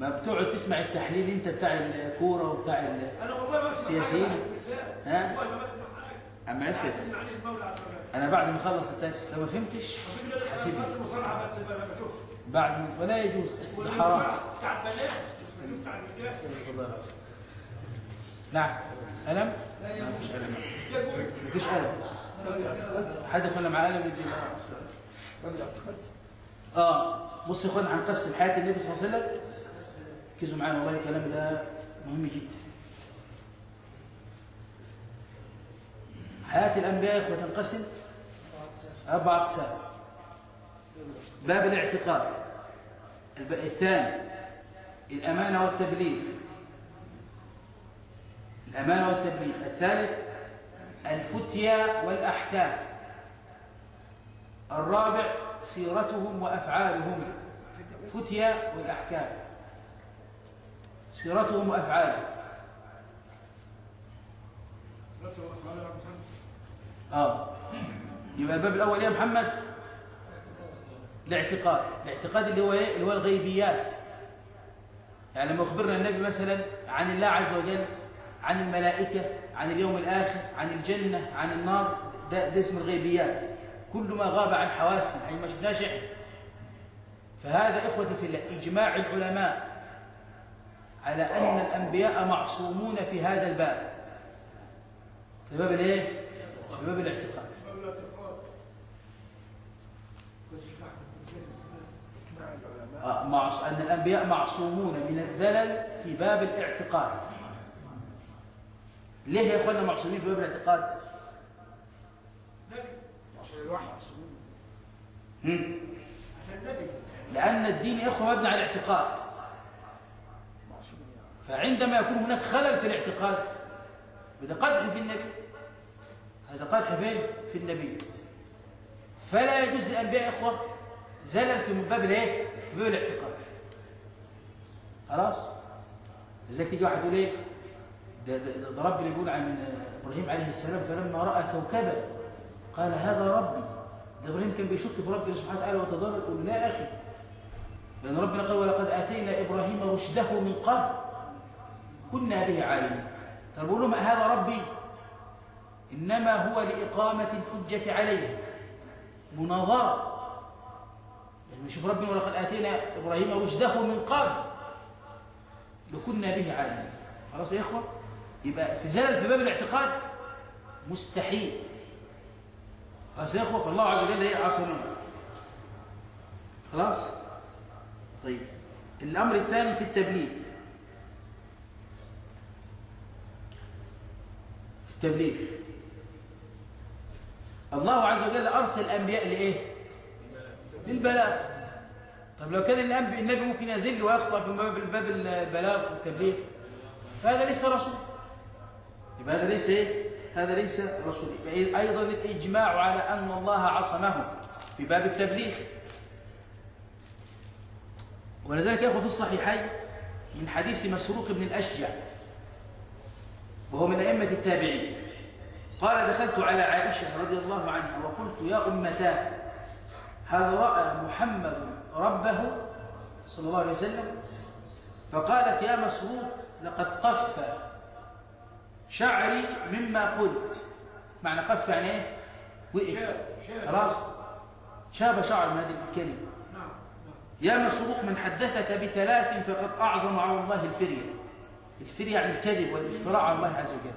ما بتقعد تسمع التحليل أنت بتاع الكورة وبتاع. أنا ما السياسيين. ها؟ ما عم عفت. أنا بعد ما أخلص الدرس لو ما فهمتش. أنا بشوف. بعد ما ولا يجوز. حرام. الرجال الله العظيم. نعم. ألم؟ لا مفيش ألم. ألم حد يقول مع ألم؟ يدي آه. بص يا إخوان هنقسم حياة النبي صلى الله عليه وسلم. ركزوا معايا والله الكلام ده مهم جدا. حياة الأنبياء يا إخوة تنقسم أربع أقسام. باب الاعتقاد. الثاني الأمانة والتبليغ. الأمانة والتبليغ. الثالث الفتيا والأحكام. الرابع سيرتهم وأفعالهم. فتيا والأحكام. سيرتهم وأفعالهم. آه. يبقى الباب الأول يا محمد. الاعتقاد. الاعتقاد اللي هو إيه؟ اللي هو الغيبيات. يعني لما أخبرنا النبي مثلا عن الله عز وجل عن الملائكة عن اليوم الآخر عن الجنة عن النار ده, ده اسم الغيبيات. كل ما غاب عن حواسنا أي ما شفناش إحنا. فهذا إخوتي في الله إجماع العلماء على أن الأنبياء معصومون في هذا الباب. في باب الإيه؟ في باب الاعتقاد. آه، معص... أن الأنبياء معصومون من الذلل في باب الاعتقاد. ليه يا أخوانا معصومين في باب الاعتقاد؟ النبي لأن الدين يا إخوة مبني على الاعتقاد فعندما يكون هناك خلل في الاعتقاد هذا قدح في النبي هذا قدح فين؟ في النبي فلا يجوز للأنبياء يا إخوة زلل في باب الإيه؟ في باب الاعتقاد خلاص؟ لذلك يجي واحد يقول إيه؟ ده, ده, ده, ربنا بيقول عن إبراهيم عليه السلام فلما رأى كوكبا قال هذا ربي. ده إبراهيم كان بيشك في ربنا سبحانه وتعالى وتضرر يقول لا يا أخي. لأن ربنا قال ولقد آتينا إبراهيم رشده من قبل. كنا به عالمين. طب لهم هذا ربي. إنما هو لإقامة الحجة عليه. مناظرة. يعني شوف ربنا ولقد آتينا إبراهيم رشده من قبل. لكنا به عالمين. خلاص يا إخوة؟ يبقى في زلل في باب الاعتقاد مستحيل. خلاص يا إخوة فالله عز وجل إيه؟ عصمنا خلاص؟ طيب الأمر الثاني في التبليغ. في التبليغ. الله عز وجل أرسل الأنبياء لإيه؟ للبلاغ. طب لو كان النبي ممكن يزل ويخطأ في باب البلاغ والتبليغ؟ فهذا ليس رسول. يبقى هذا ليس إيه؟ هذا ليس رسول. يبقى أيضا الإجماع على أن الله عصمه في باب التبليغ. ولذلك يأخذ في الصحيحين من حديث مسروق بن الأشجع وهو من أئمة التابعين قال دخلت على عائشة رضي الله عنها وقلت يا أمتاه هل رأى محمد ربه صلى الله عليه وسلم؟ فقالت يا مسروق لقد قف شعري مما قلت. معنى قف يعني إيه؟ وقف. خلاص. شاب شعر من هذه الكلمة. نعم نعم. يا مسروق من حدثك بثلاث فقد أعظم على الله الفرية. الفرية يعني الكذب والافتراء على الله عز وجل.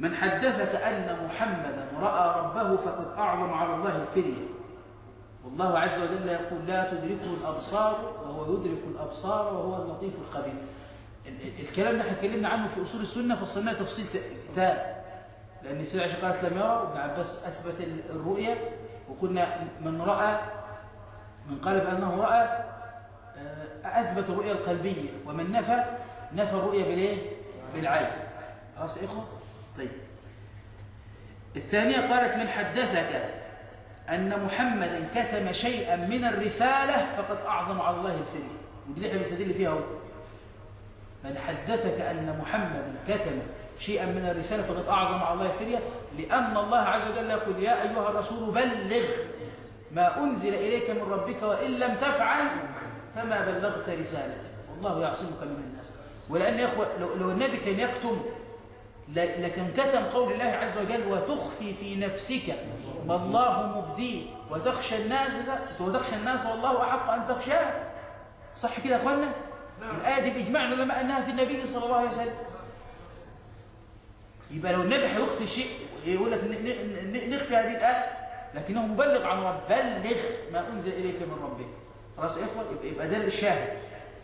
من حدثك أن محمدا رأى ربه فقد أعظم على الله الفرية. والله عز وجل يقول لا تدركه الأبصار وهو يدرك الأبصار وهو اللطيف الخبير. ال- ال- الكلام ده إحنا اتكلمنا عنه في أصول السنة فصلناه تفصيل تام. لأن السيدة عائشة قالت لم يرى وابن عباس أثبت ال- الرؤية وقلنا من رأى من قال بأنه رأى آه، أثبت الرؤية القلبية ومن نفى نفى الرؤية بالإيه؟ بالعين. خلاص يا إخوة؟ طيب. الثانية قالت من حدثك أن محمدا كتم شيئا من الرسالة فقد أعظم على الله الفرية ودي اللي إحنا بنستدل فيها هو من حدثك أن محمدا كتم شيئا من الرسالة فقد أعظم على الله الفرية لأن الله عز وجل يقول يا أيها الرسول بلغ ما أنزل إليك من ربك وإن لم تفعل فما بلغت رسالته والله يعصمك من الناس. ولأن يا إخوة لو, لو النبي كان يكتم ل- لكان كتم قول الله عز وجل وتخفي في نفسك ما الله مبديه وتخشى الناس وتخشى الناس والله أحق أن تخشاه. صح كده يا أخوانا؟ الآية دي بإجماع العلماء أنها في النبي صلى الله عليه وسلم. يبقى لو النبي هيخفي شيء يقول لك نخفي هذه الآية لكنه مبلغ عن رب. بلغ ما أنزل إليك من ربك. خلاص يا إخوة يبقى- ده الشاهد.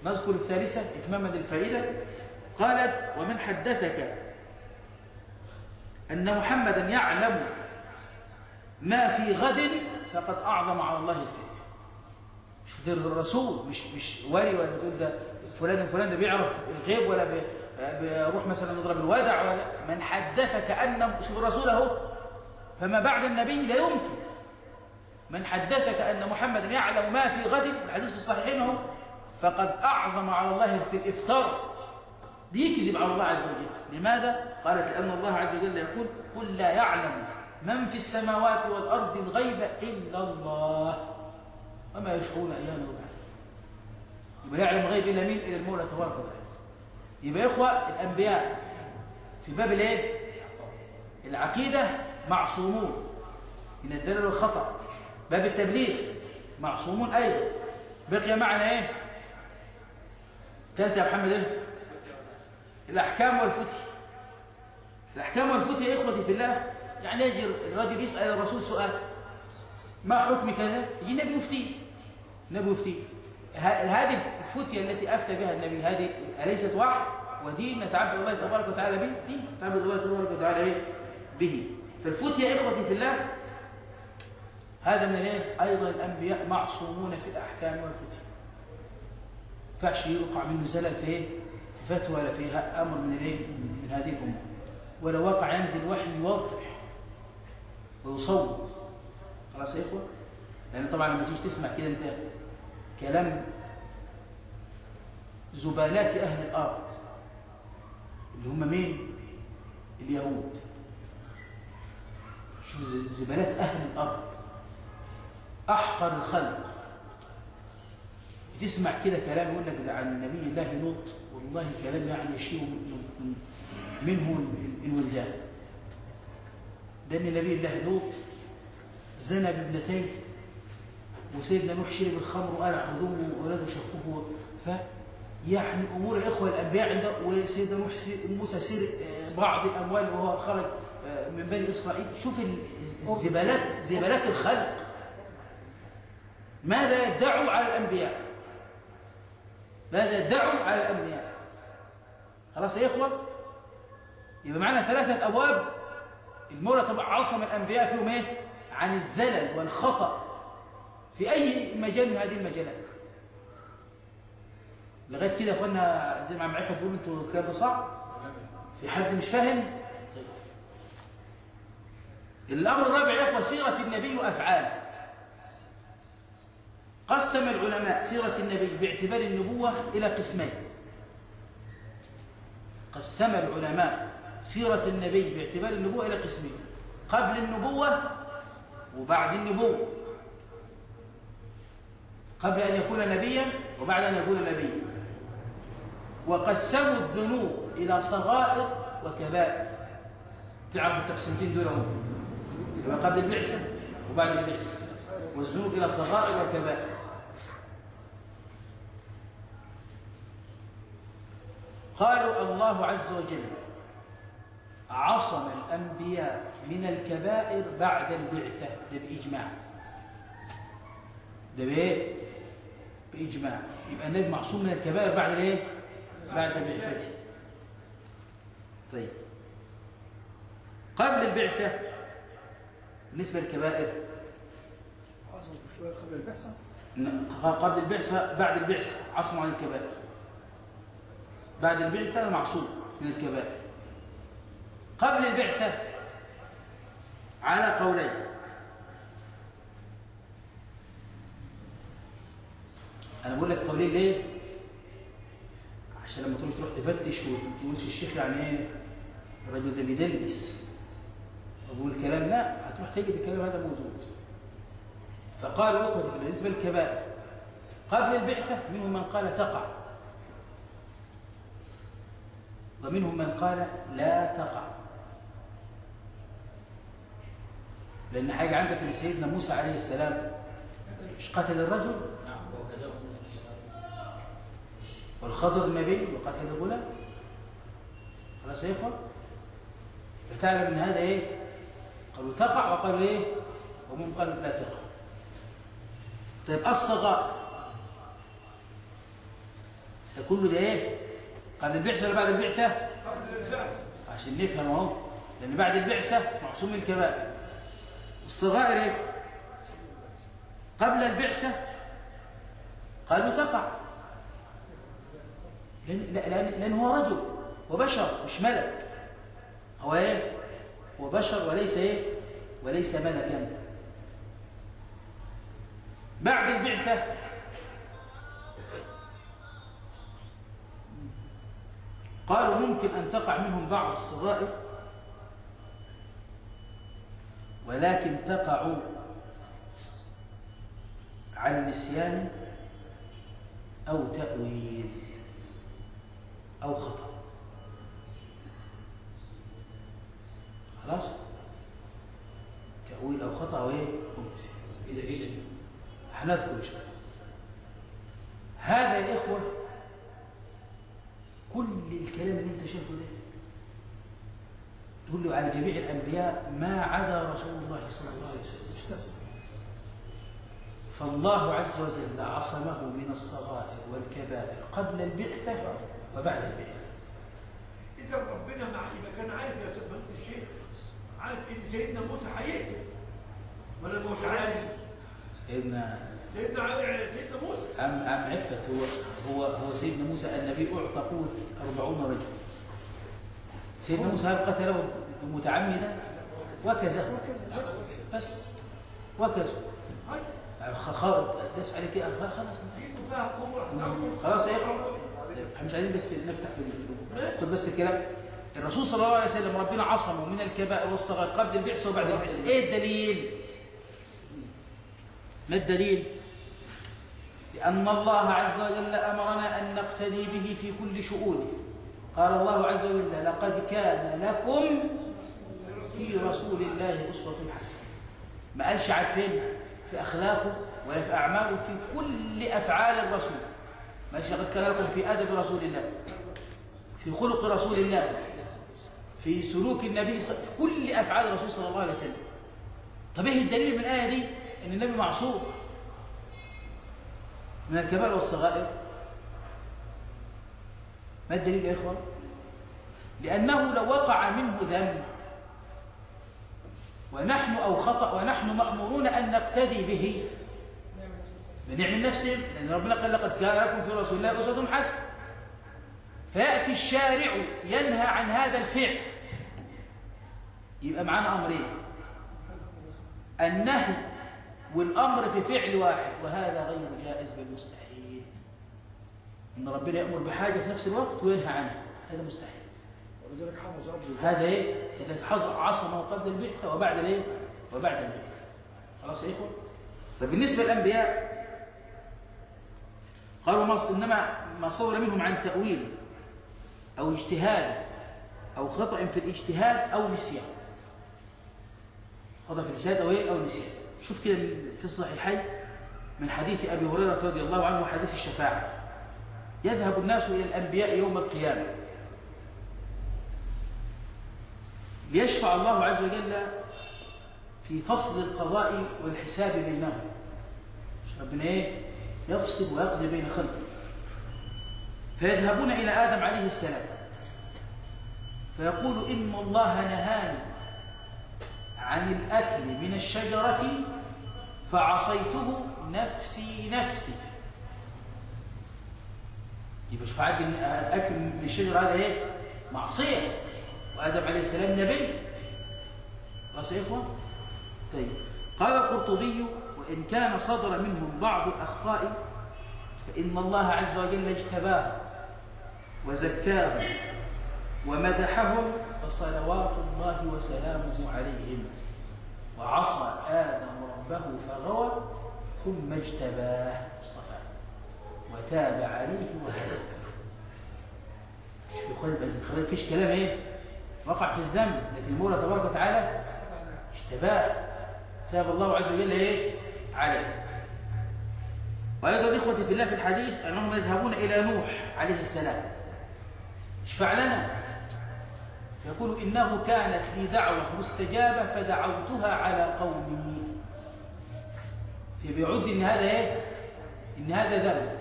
نذكر الثالثة إتماما للفائدة. قالت ومن حدثك أن محمدا يعلم ما في غد فقد أعظم على الله الفئة. مش الرسول مش مش ولي ولا تقول ده. فلان فلان ده بيعرف الغيب ولا بي- بيروح مثلا نضرب الودع ولا من حدثك أن شوف الرسول أهو فما بعد النبي لا يمكن. من حدثك أن محمدا يعلم ما في غد. الحديث في الصحيحين اهو فقد أعظم على الله في الإفتار بيكذب على الله عز وجل. لماذا؟ قالت لأن الله عز وجل يقول قل لا يعلم من في السماوات والأرض الغيب إلا الله. وما يشعرون أيان لا يعلم الغيب إلا مين؟ إلا المولى تبارك وتعالى. يبقى يا إخوة الأنبياء في باب الإيه؟ العقيدة معصومون. من الدلال والخطأ. باب التبليغ معصومون أيضا. بقي معنا إيه؟ ثالثة يا محمد إيه؟ الأحكام والفتي. الأحكام والفتي يا إخوتي في الله. يعني يجي الرجل يسأل الرسول سؤال. ما حكم كذا؟ يجي النبي يفتيه النبي يفتيه هذه الفتية التي أفتى بها النبي هذه أليست وحي ودين نتعبد الله تبارك وتعالى به دين نتعبد الله تبارك وتعالى؟ به فالفتية إخوتي في الله هذا من إيه؟ أيضا الأنبياء معصومون في الأحكام والفتية فعش يوقع منه زلل في إيه؟ في فتوى ولا في أمر من الإيه؟ من هذه الأمور ولو وقع ينزل وحي يوضح ويصور خلاص يا إخوة لأن طبعا لما تيجي تسمع كده أنت كلام زبالات أهل الأرض اللي هم مين؟ اليهود. شوف ز- زبالات أهل الأرض. أحقر الخلق. تسمع كده كلام يقول لك ده عن نبي الله لوط؟ والله كلام يعني من- منه الولدان. لأن نبي الله لوط زنى بابنتين. وسيدنا نوح شرب الخمر وقلع هدومه وأولاده شافوه ف يعني أمور يا إخوة الأنبياء عنده وسيدنا نوح موسى سرق آه، بعض الأموال وهو خرج آه، من بني إسرائيل. شوف ال- الزبالات زبالات الخلق. ماذا يدعوا على الأنبياء؟ ماذا يدعوا على الأنبياء؟ خلاص يا إخوة؟ يبقى معنا ثلاثة أبواب. المولى طبعا عصم الأنبياء فيهم إيه؟ عن الزلل والخطأ. في أي مجال من هذه المجالات. لغاية كده يا أخوانا زي ما عم عفة بيقول أنتوا الكلام ده صعب في حد مش فاهم؟ طيب. الأمر الرابع يا أخوة سيرة النبي وأفعاله قسم العلماء سيرة النبي باعتبار النبوة إلى قسمين. قسم العلماء سيرة النبي باعتبار النبوة إلى قسمين. قبل النبوة وبعد النبوة. قبل أن يكون نبيا وبعد أن يكون نبيا. وقسموا الذنوب إلى صغائر وكبائر. تعرف التقسيمتين دول يبقى قبل البعثة وبعد البعثة. والذنوب إلى صغائر وكبائر. قالوا الله عز وجل عصم الأنبياء من الكبائر بعد البعثة. ده بإجماع. ده بإيه؟ بإجماع يبقى النبي معصوم من الكبائر بعد الإيه؟ بعد بعثته. طيب. قبل البعثة بالنسبة للكبائر. الكبائر قبل البعثة؟ قبل البعثة بعد البعثة. عصم عن الكبائر. بعد البعثة معصوم من الكبائر. قبل البعثة على قولين. أنا بقول لك قولين ليه؟ عشان لما تروح تروح تفتش وتقولش الشيخ يعني إيه؟ الراجل ده بيدلس. أقول الكلام لا هتروح تجد الكلام هذا موجود. فقالوا إخوتي بالنسبة للكبائر قبل البعثة منهم من قال تقع. ومنهم من قال لا تقع. لأن حاجة عندك ان سيدنا موسى عليه السلام مش قتل الرجل نعم وكذلك موسى والخضر النبي وقتل الغلام خلاص يا إخوة؟ فتعلم أن هذا إيه؟ قالوا تقع وقالوا إيه؟ ومن قالوا لا تقع. طيب الصغائر ده كله ده إيه؟ قبل البعثة ولا بعد البعثة؟ قبل البعث عشان نفهم أهو. لأن بعد البعثة معصوم الكبائر. الصغائر إيه قبل البعثة قالوا تقع. لأن, لأن, هو رجل وبشر مش ملك. هو إيه؟ هو بشر وليس إيه؟ وليس ملكا. بعد البعثة. قالوا ممكن أن تقع منهم بعض الصغائر ولكن تقع عن نسيان أو تأويل. أو خطأ. خلاص؟ تأويل أو خطأ إيه؟ دليل يا شيخ هنذكر إن شاء الله. هذا يا إخوة كل الكلام اللي أنت شايفه ده تقول له على جميع الأنبياء ما عدا رسول الله صلى الله عليه وسلم. فالله عز وجل عصمه من الصغائر والكبائر قبل البعثة وبعد البعثة إذا ربنا مع يبقى كان عارف يا سيدنا الشيخ عارف إن سيدنا موسى هيقتل ولا مش عارف سيدنا سيدنا سيدنا موسى. عم عم عفت هو هو هو سيدنا موسى النبي أعطى قوة 40 رجل سيدنا موسى هل قتله متعمدا؟ وكذا بس. وكذا دس عليك؟ خلاص خلاص قوة نعم. خلاص يا اخوة إحنا مش عايزين بس نفتح في الجنوب خد بس الكلام. الرسول صلى الله عليه وسلم ربنا عصمه من الكبائر والصغائر قبل البعثة وبعد البعثة إيه الدليل؟ ما الدليل؟ لأن الله عز وجل أمرنا أن نقتدي به في كل شؤونه قال الله عز وجل لقد كان لكم في رسول الله أسوة حسنة. ما قالش عاد فين؟ في أخلاقه ولا في أعماله في كل أفعال الرسول. ما قالش لقد كان لكم في أدب رسول الله في خلق رسول الله في سلوك النبي في كل أفعال الرسول صلى الله عليه وسلم. طب إيه الدليل من الآية دي؟ إن النبي معصوم. من الكبائر والصغائر. ما الدليل يا إخوان لأنه لو وقع منه ذنب ونحن أو خطأ ونحن مأمورون أن نقتدي به بنعمل نفسهم لأن ربنا قال لقد كان لكم في رسول الله أسوة حسنة. فيأتي الشارع ينهى عن هذا الفعل. يبقى معانا أمرين. النهي والأمر في فعل واحد وهذا غير جائز بل مستحيل إن ربنا يأمر بحاجة في نفس الوقت وينهى عنها. هذا مستحيل. ولذلك حفظ ربي هذا إيه؟ عصمه قبل البعثة وبعد الإيه؟ وبعد البعثة. خلاص يا إخوة؟ طب بالنسبة للأنبياء قالوا ما إنما ما صور منهم عن تأويل أو اجتهاد أو خطأ في الاجتهاد أو نسيان. خطأ في الاجتهاد أو إيه؟ أو نسيان. شوف كده في الصحيحين من حديث أبي هريرة رضي الله عنه وحديث الشفاعة. يذهب الناس إلى الأنبياء يوم القيامة. ليشفع الله عز وجل في فصل القضاء والحساب بينهم. ربنا إيه؟ يفصل ويقضي بين خلقه. فيذهبون إلى آدم عليه السلام. فيقول إن الله نهاني عن الأكل من الشجرة فعصيته نفسي نفسي. يبقى شوف عاد إن الأكل من الشجر هذا إيه؟ معصية. وآدم عليه السلام نبي. خلاص يا اخوان طيب. قال القرطبي وإن كان صدر منه بعض الأخطاء فإن الله عز وجل اجتباه وزكاه ومدحهم فصلوات الله وسلامه عليهم. وعصى آدم ربه فغوى ثم اجتباه اصطفاه وتاب عليه وهدى في خلال فيش كلام إيه؟ وقع في الذنب لكن المولى تبارك وتعالى اشتباه تاب الله عز وجل إيه؟ عليه. وأيضا إخوتي في الله في الحديث أنهم يذهبون إلى نوح عليه السلام. اشفع لنا. يقول إنه كانت لي دعوة مستجابة فدعوتها على قومي. في بيعد إن هذا إيه؟ إن هذا ذنب.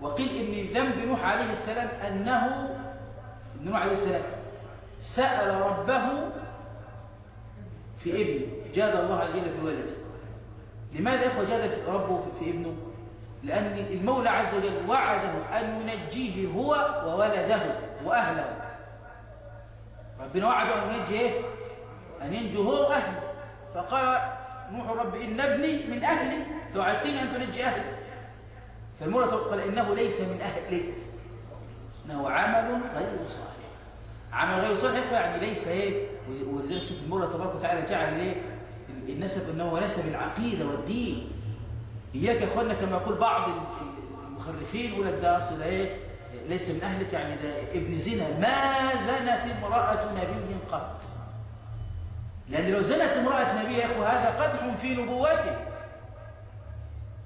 وقيل إن ذنب نوح عليه السلام أنه إن نوح عليه السلام سأل ربه في ابنه. جاد الله عز وجل في ولده. لماذا يا أخوة جاد في ربه في- ابنه؟ لأن المولى عز وجل وعده أن ينجيه هو وولده وأهله. ربنا وعده أن ينجي إيه؟ أن ينجو هو وأهله. فقال نوح رب إن ابني من أهلي. توعدتني أن تنجي أهلي. فالمولى قال إنه ليس من اهلك إنه عمل غير صالح. عمل غير صالح يعني ليس إيه؟ ولذلك شوف المولى تبارك وتعالى جعل إيه؟ النسب هو نسب العقيدة والدين. إياك يا إخوانا كما يقول بعض المخرفين يقول لك ده أصل إيه؟ ليس من أهلك يعني ده ابن زنا. ما زنت امرأة نبي قط. لأن لو زنت امرأة نبي يا اخو هذا قدح في نبوته.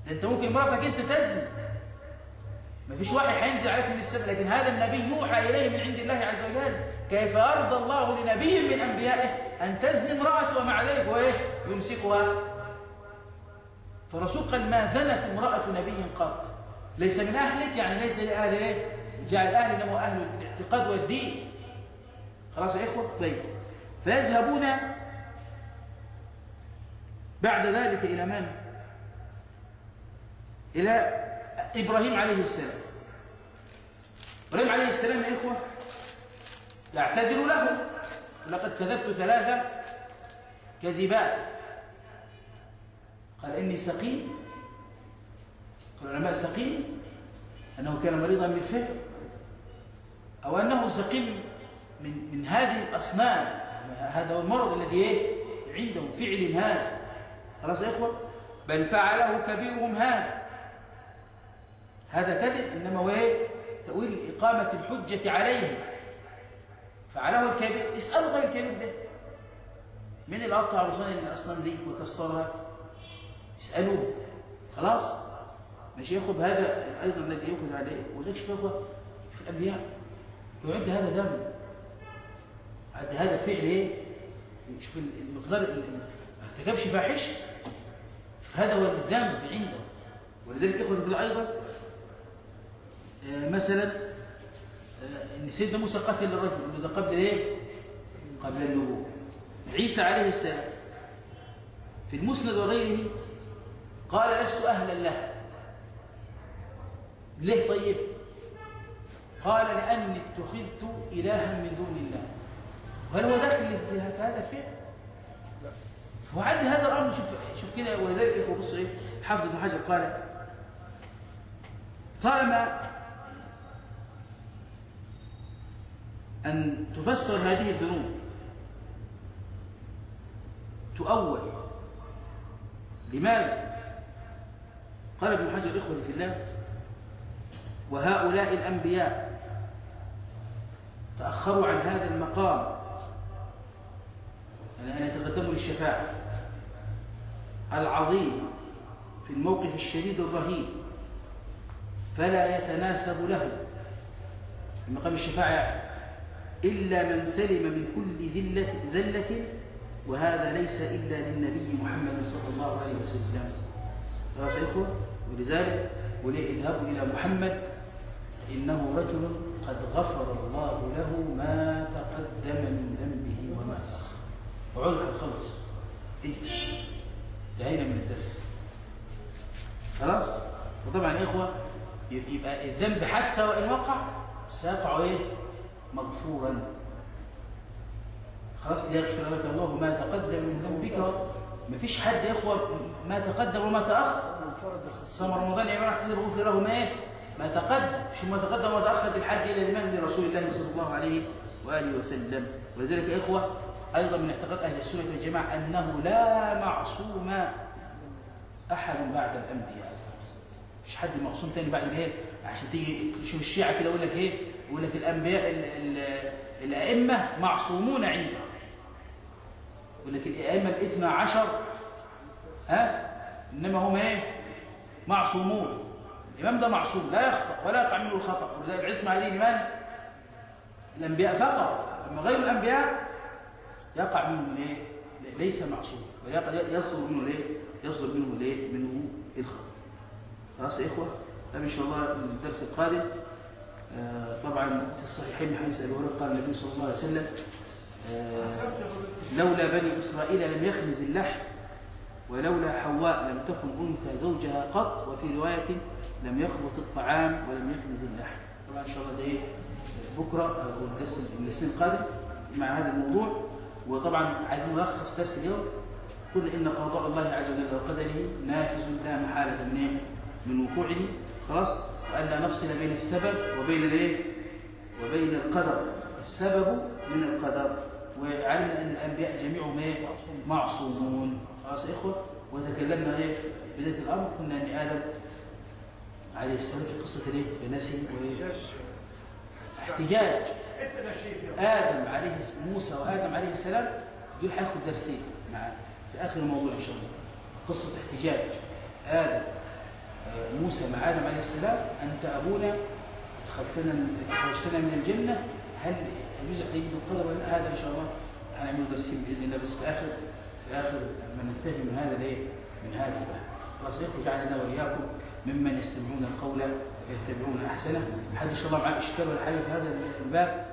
ده أنت ممكن مراتك أنت تزني. ما فيش واحد هينزل عليك من السماء لكن هذا النبي يوحى إليه من عند الله عز وجل. كيف يرضى الله لنبي من أنبيائه أن تزني امرأته ومع ذلك هو إيه؟ يمسكها. فالرسول قال ما زنت امرأة نبي قط. ليس من أهلك؟ يعني ليس لأهل إيه؟ جعل أهل إنما أهل الاعتقاد والدين. خلاص يا إخوة؟ طيب. فيذهبون بعد ذلك إلى من؟ إلى إبراهيم عليه السلام. إبراهيم عليه السلام يا إخوة يعتذر له. لقد كذبت ثلاثة كذبات. قال إني سقيم. قال العلماء سقيم. أنه كان مريضا بالفعل أو أنه سقيم من من هذه الأصنام. هذا هو المرض الذي إيه؟ عنده فعل هذا. خلاص يا إخوة؟ بل فعله كبيرهم هذا. هذا كذب إنما هو إيه؟ تأويل إقامة الحجة عليه. فعله الكبير. اسألوا غير الكبير ده. من اللي قطع رصان الاصنام دي وكسرها اسألوه. خلاص. مش ياخذ هذا أيضا الذي ياخذ عليه. شوف إخوة في الأنبياء. يعد هذا ذنب عد هذا فعل إيه؟ شوف المقدار ما ارتكبش فاحشه شوف هذا هو الذنب عنده. ولذلك إخوة في أيضا مثلا آه إن سيدنا موسى قتل الرجل ده قبل إيه؟ قبل النبوه عيسى عليه السلام. في المسند وغيره قال لست أهلا له. ليه طيب؟ قال لأني اتخذت الها من دون الله. وهل هو داخل في هذا الفعل؟ وعد هذا الأمر شوف شوف كده ولذلك أخوة بصوا إيه حافظ ابن حجر قال طالما أن تفسر هذه الذنوب. تؤول. لماذا؟ قال ابن حجر اخوه في الله وهؤلاء الأنبياء تأخروا عن هذا المقام. يعني ان يتقدموا للشفاعة. العظيم في الموقف الشديد الرهيب. فلا يتناسب له. في مقام الشفاعة يعني. إلا من سلم من كل ذلة زلة وهذا ليس إلا للنبي محمد صلى الله عليه وسلم. خلاص يا اخوه ولذلك وليه اذهبوا إلى محمد إنه رجل قد غفر الله له ما تقدم من ذنبه وما تاخر اقعدوا خلص. اجلس انتهينا من الدرس. خلاص؟ وطبعا يا إخوة يبقى الذنب حتى وإن وقع سيقع إيه؟ مغفورا. خلاص ليغفر لك الله ما تقدم من ذنبك. مفيش حد يا إخوة ما تقدم وما بالخص صام رمضان يا جماعة احتسب غفر له ما إيه ما تقدم مش ما تقدم وما تأخر بالحد إلى الإيمان برسول الله صلى الله عليه وآله وسلم. ولذلك يا إخوة أيضا من اعتقاد أهل السنة والجماعة أنه لا معصوم أحد بعد الأنبياء. مش حد معصوم تاني بعد الايه عشان تيجي تشوف الشيعة كده يقول لك إيه؟ يقول لك الأنبياء ال ال الأئمة معصومون عنده يقول لك الأئمة الاثنى عشر ها؟ إنما هم إيه؟ معصومون. الإمام ده معصوم لا يخطأ ولا يقع منه الخطأ. ولذلك العصمة هذه لمن؟ الأنبياء فقط. أما غير الأنبياء يقع منهم الايه ليس معصوم. ويقع يصدر منه الايه يصدر منه الايه منه الخطأ. خلاص يا إخوة طب إن شاء الله الدرس القادم. طبعا في الصحيحين حديث أبي هريرة قال النبي صلى الله عليه وسلم آه، لولا بني إسرائيل لم يخنز اللحم ولولا حواء لم تكن أنثى زوجها قط وفي رواية لم يخبط الطعام ولم يخبز اللحم. طبعا إن شاء الله ده إيه؟ بكرة أو الدرس الاثنين القادم مع هذا الموضوع. وطبعا عايزين نلخص درس اليوم. قلنا إن قضاء الله عز وجل وقدره نافذ لا محالة من؟ من وقوعه. خلاص؟ وأن نفصل بين السبب وبين الإيه؟ وبين القدر. السبب من القدر. وعلمنا أن الأنبياء جميعهم إيه؟ معصومون. خلاص إخوة وتكلمنا إيه؟ في بداية الأمر قلنا أن آدم عليه السلام في قصة الإيه؟ فنسي وإيه؟ احتجاج. آدم عليه موسى وآدم عليه السلام دول هياخد درسين مع في آخر الموضوع إن شاء الله. قصة احتجاج. آدم موسى مع آدم عليه السلام أنت أبونا أدخلتنا أخرجتنا من الجنة هل يجوز احتجاج بالقدر ولا لا؟ هذا إن شاء الله هنعمله درسين بإذن الله. بس في آخر في آخر لما ننتهي من هذا الإيه؟ من هذا الباب خلاص جعلنا وإياكم ممن يستمعون القول فيتبعون أحسنه. حد إن شاء الله معاه إشكال ولا حاجة في هذا الباب.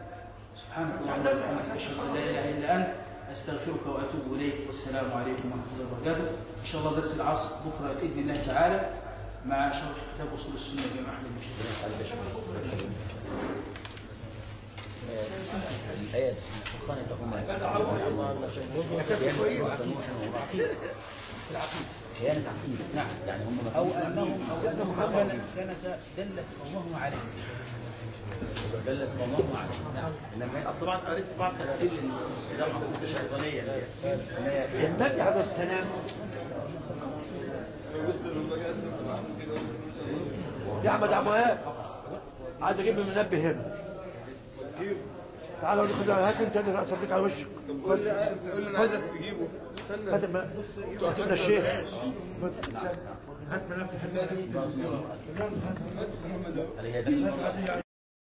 سبحانك اللهم وبحمدك أشهد أن لا إله إلا أنت أستغفرك وأتوب إليك. والسلام عليكم ورحمة الله وبركاته. إن شاء الله درس العصر بكرة بإذن الله تعالى. مع شرح كتاب أصول السنة للامام أحمد بن الآيات خانتهما خيانة عقيدة نعم. يعني هم مؤمنين. أو انهم كان كانت دلت قومهم عليه إنما هي أصل طبعا قريت بعض تفسير الشيطانيه النبي عليه السلام. يا أحمد عبد الوهاب عايز أجيب المنبه هنا. تعالوا خد هات أنت أنا اصدق على وشك. قول لي عايزك تجيبه استنى هات هات الشيخ هات منبه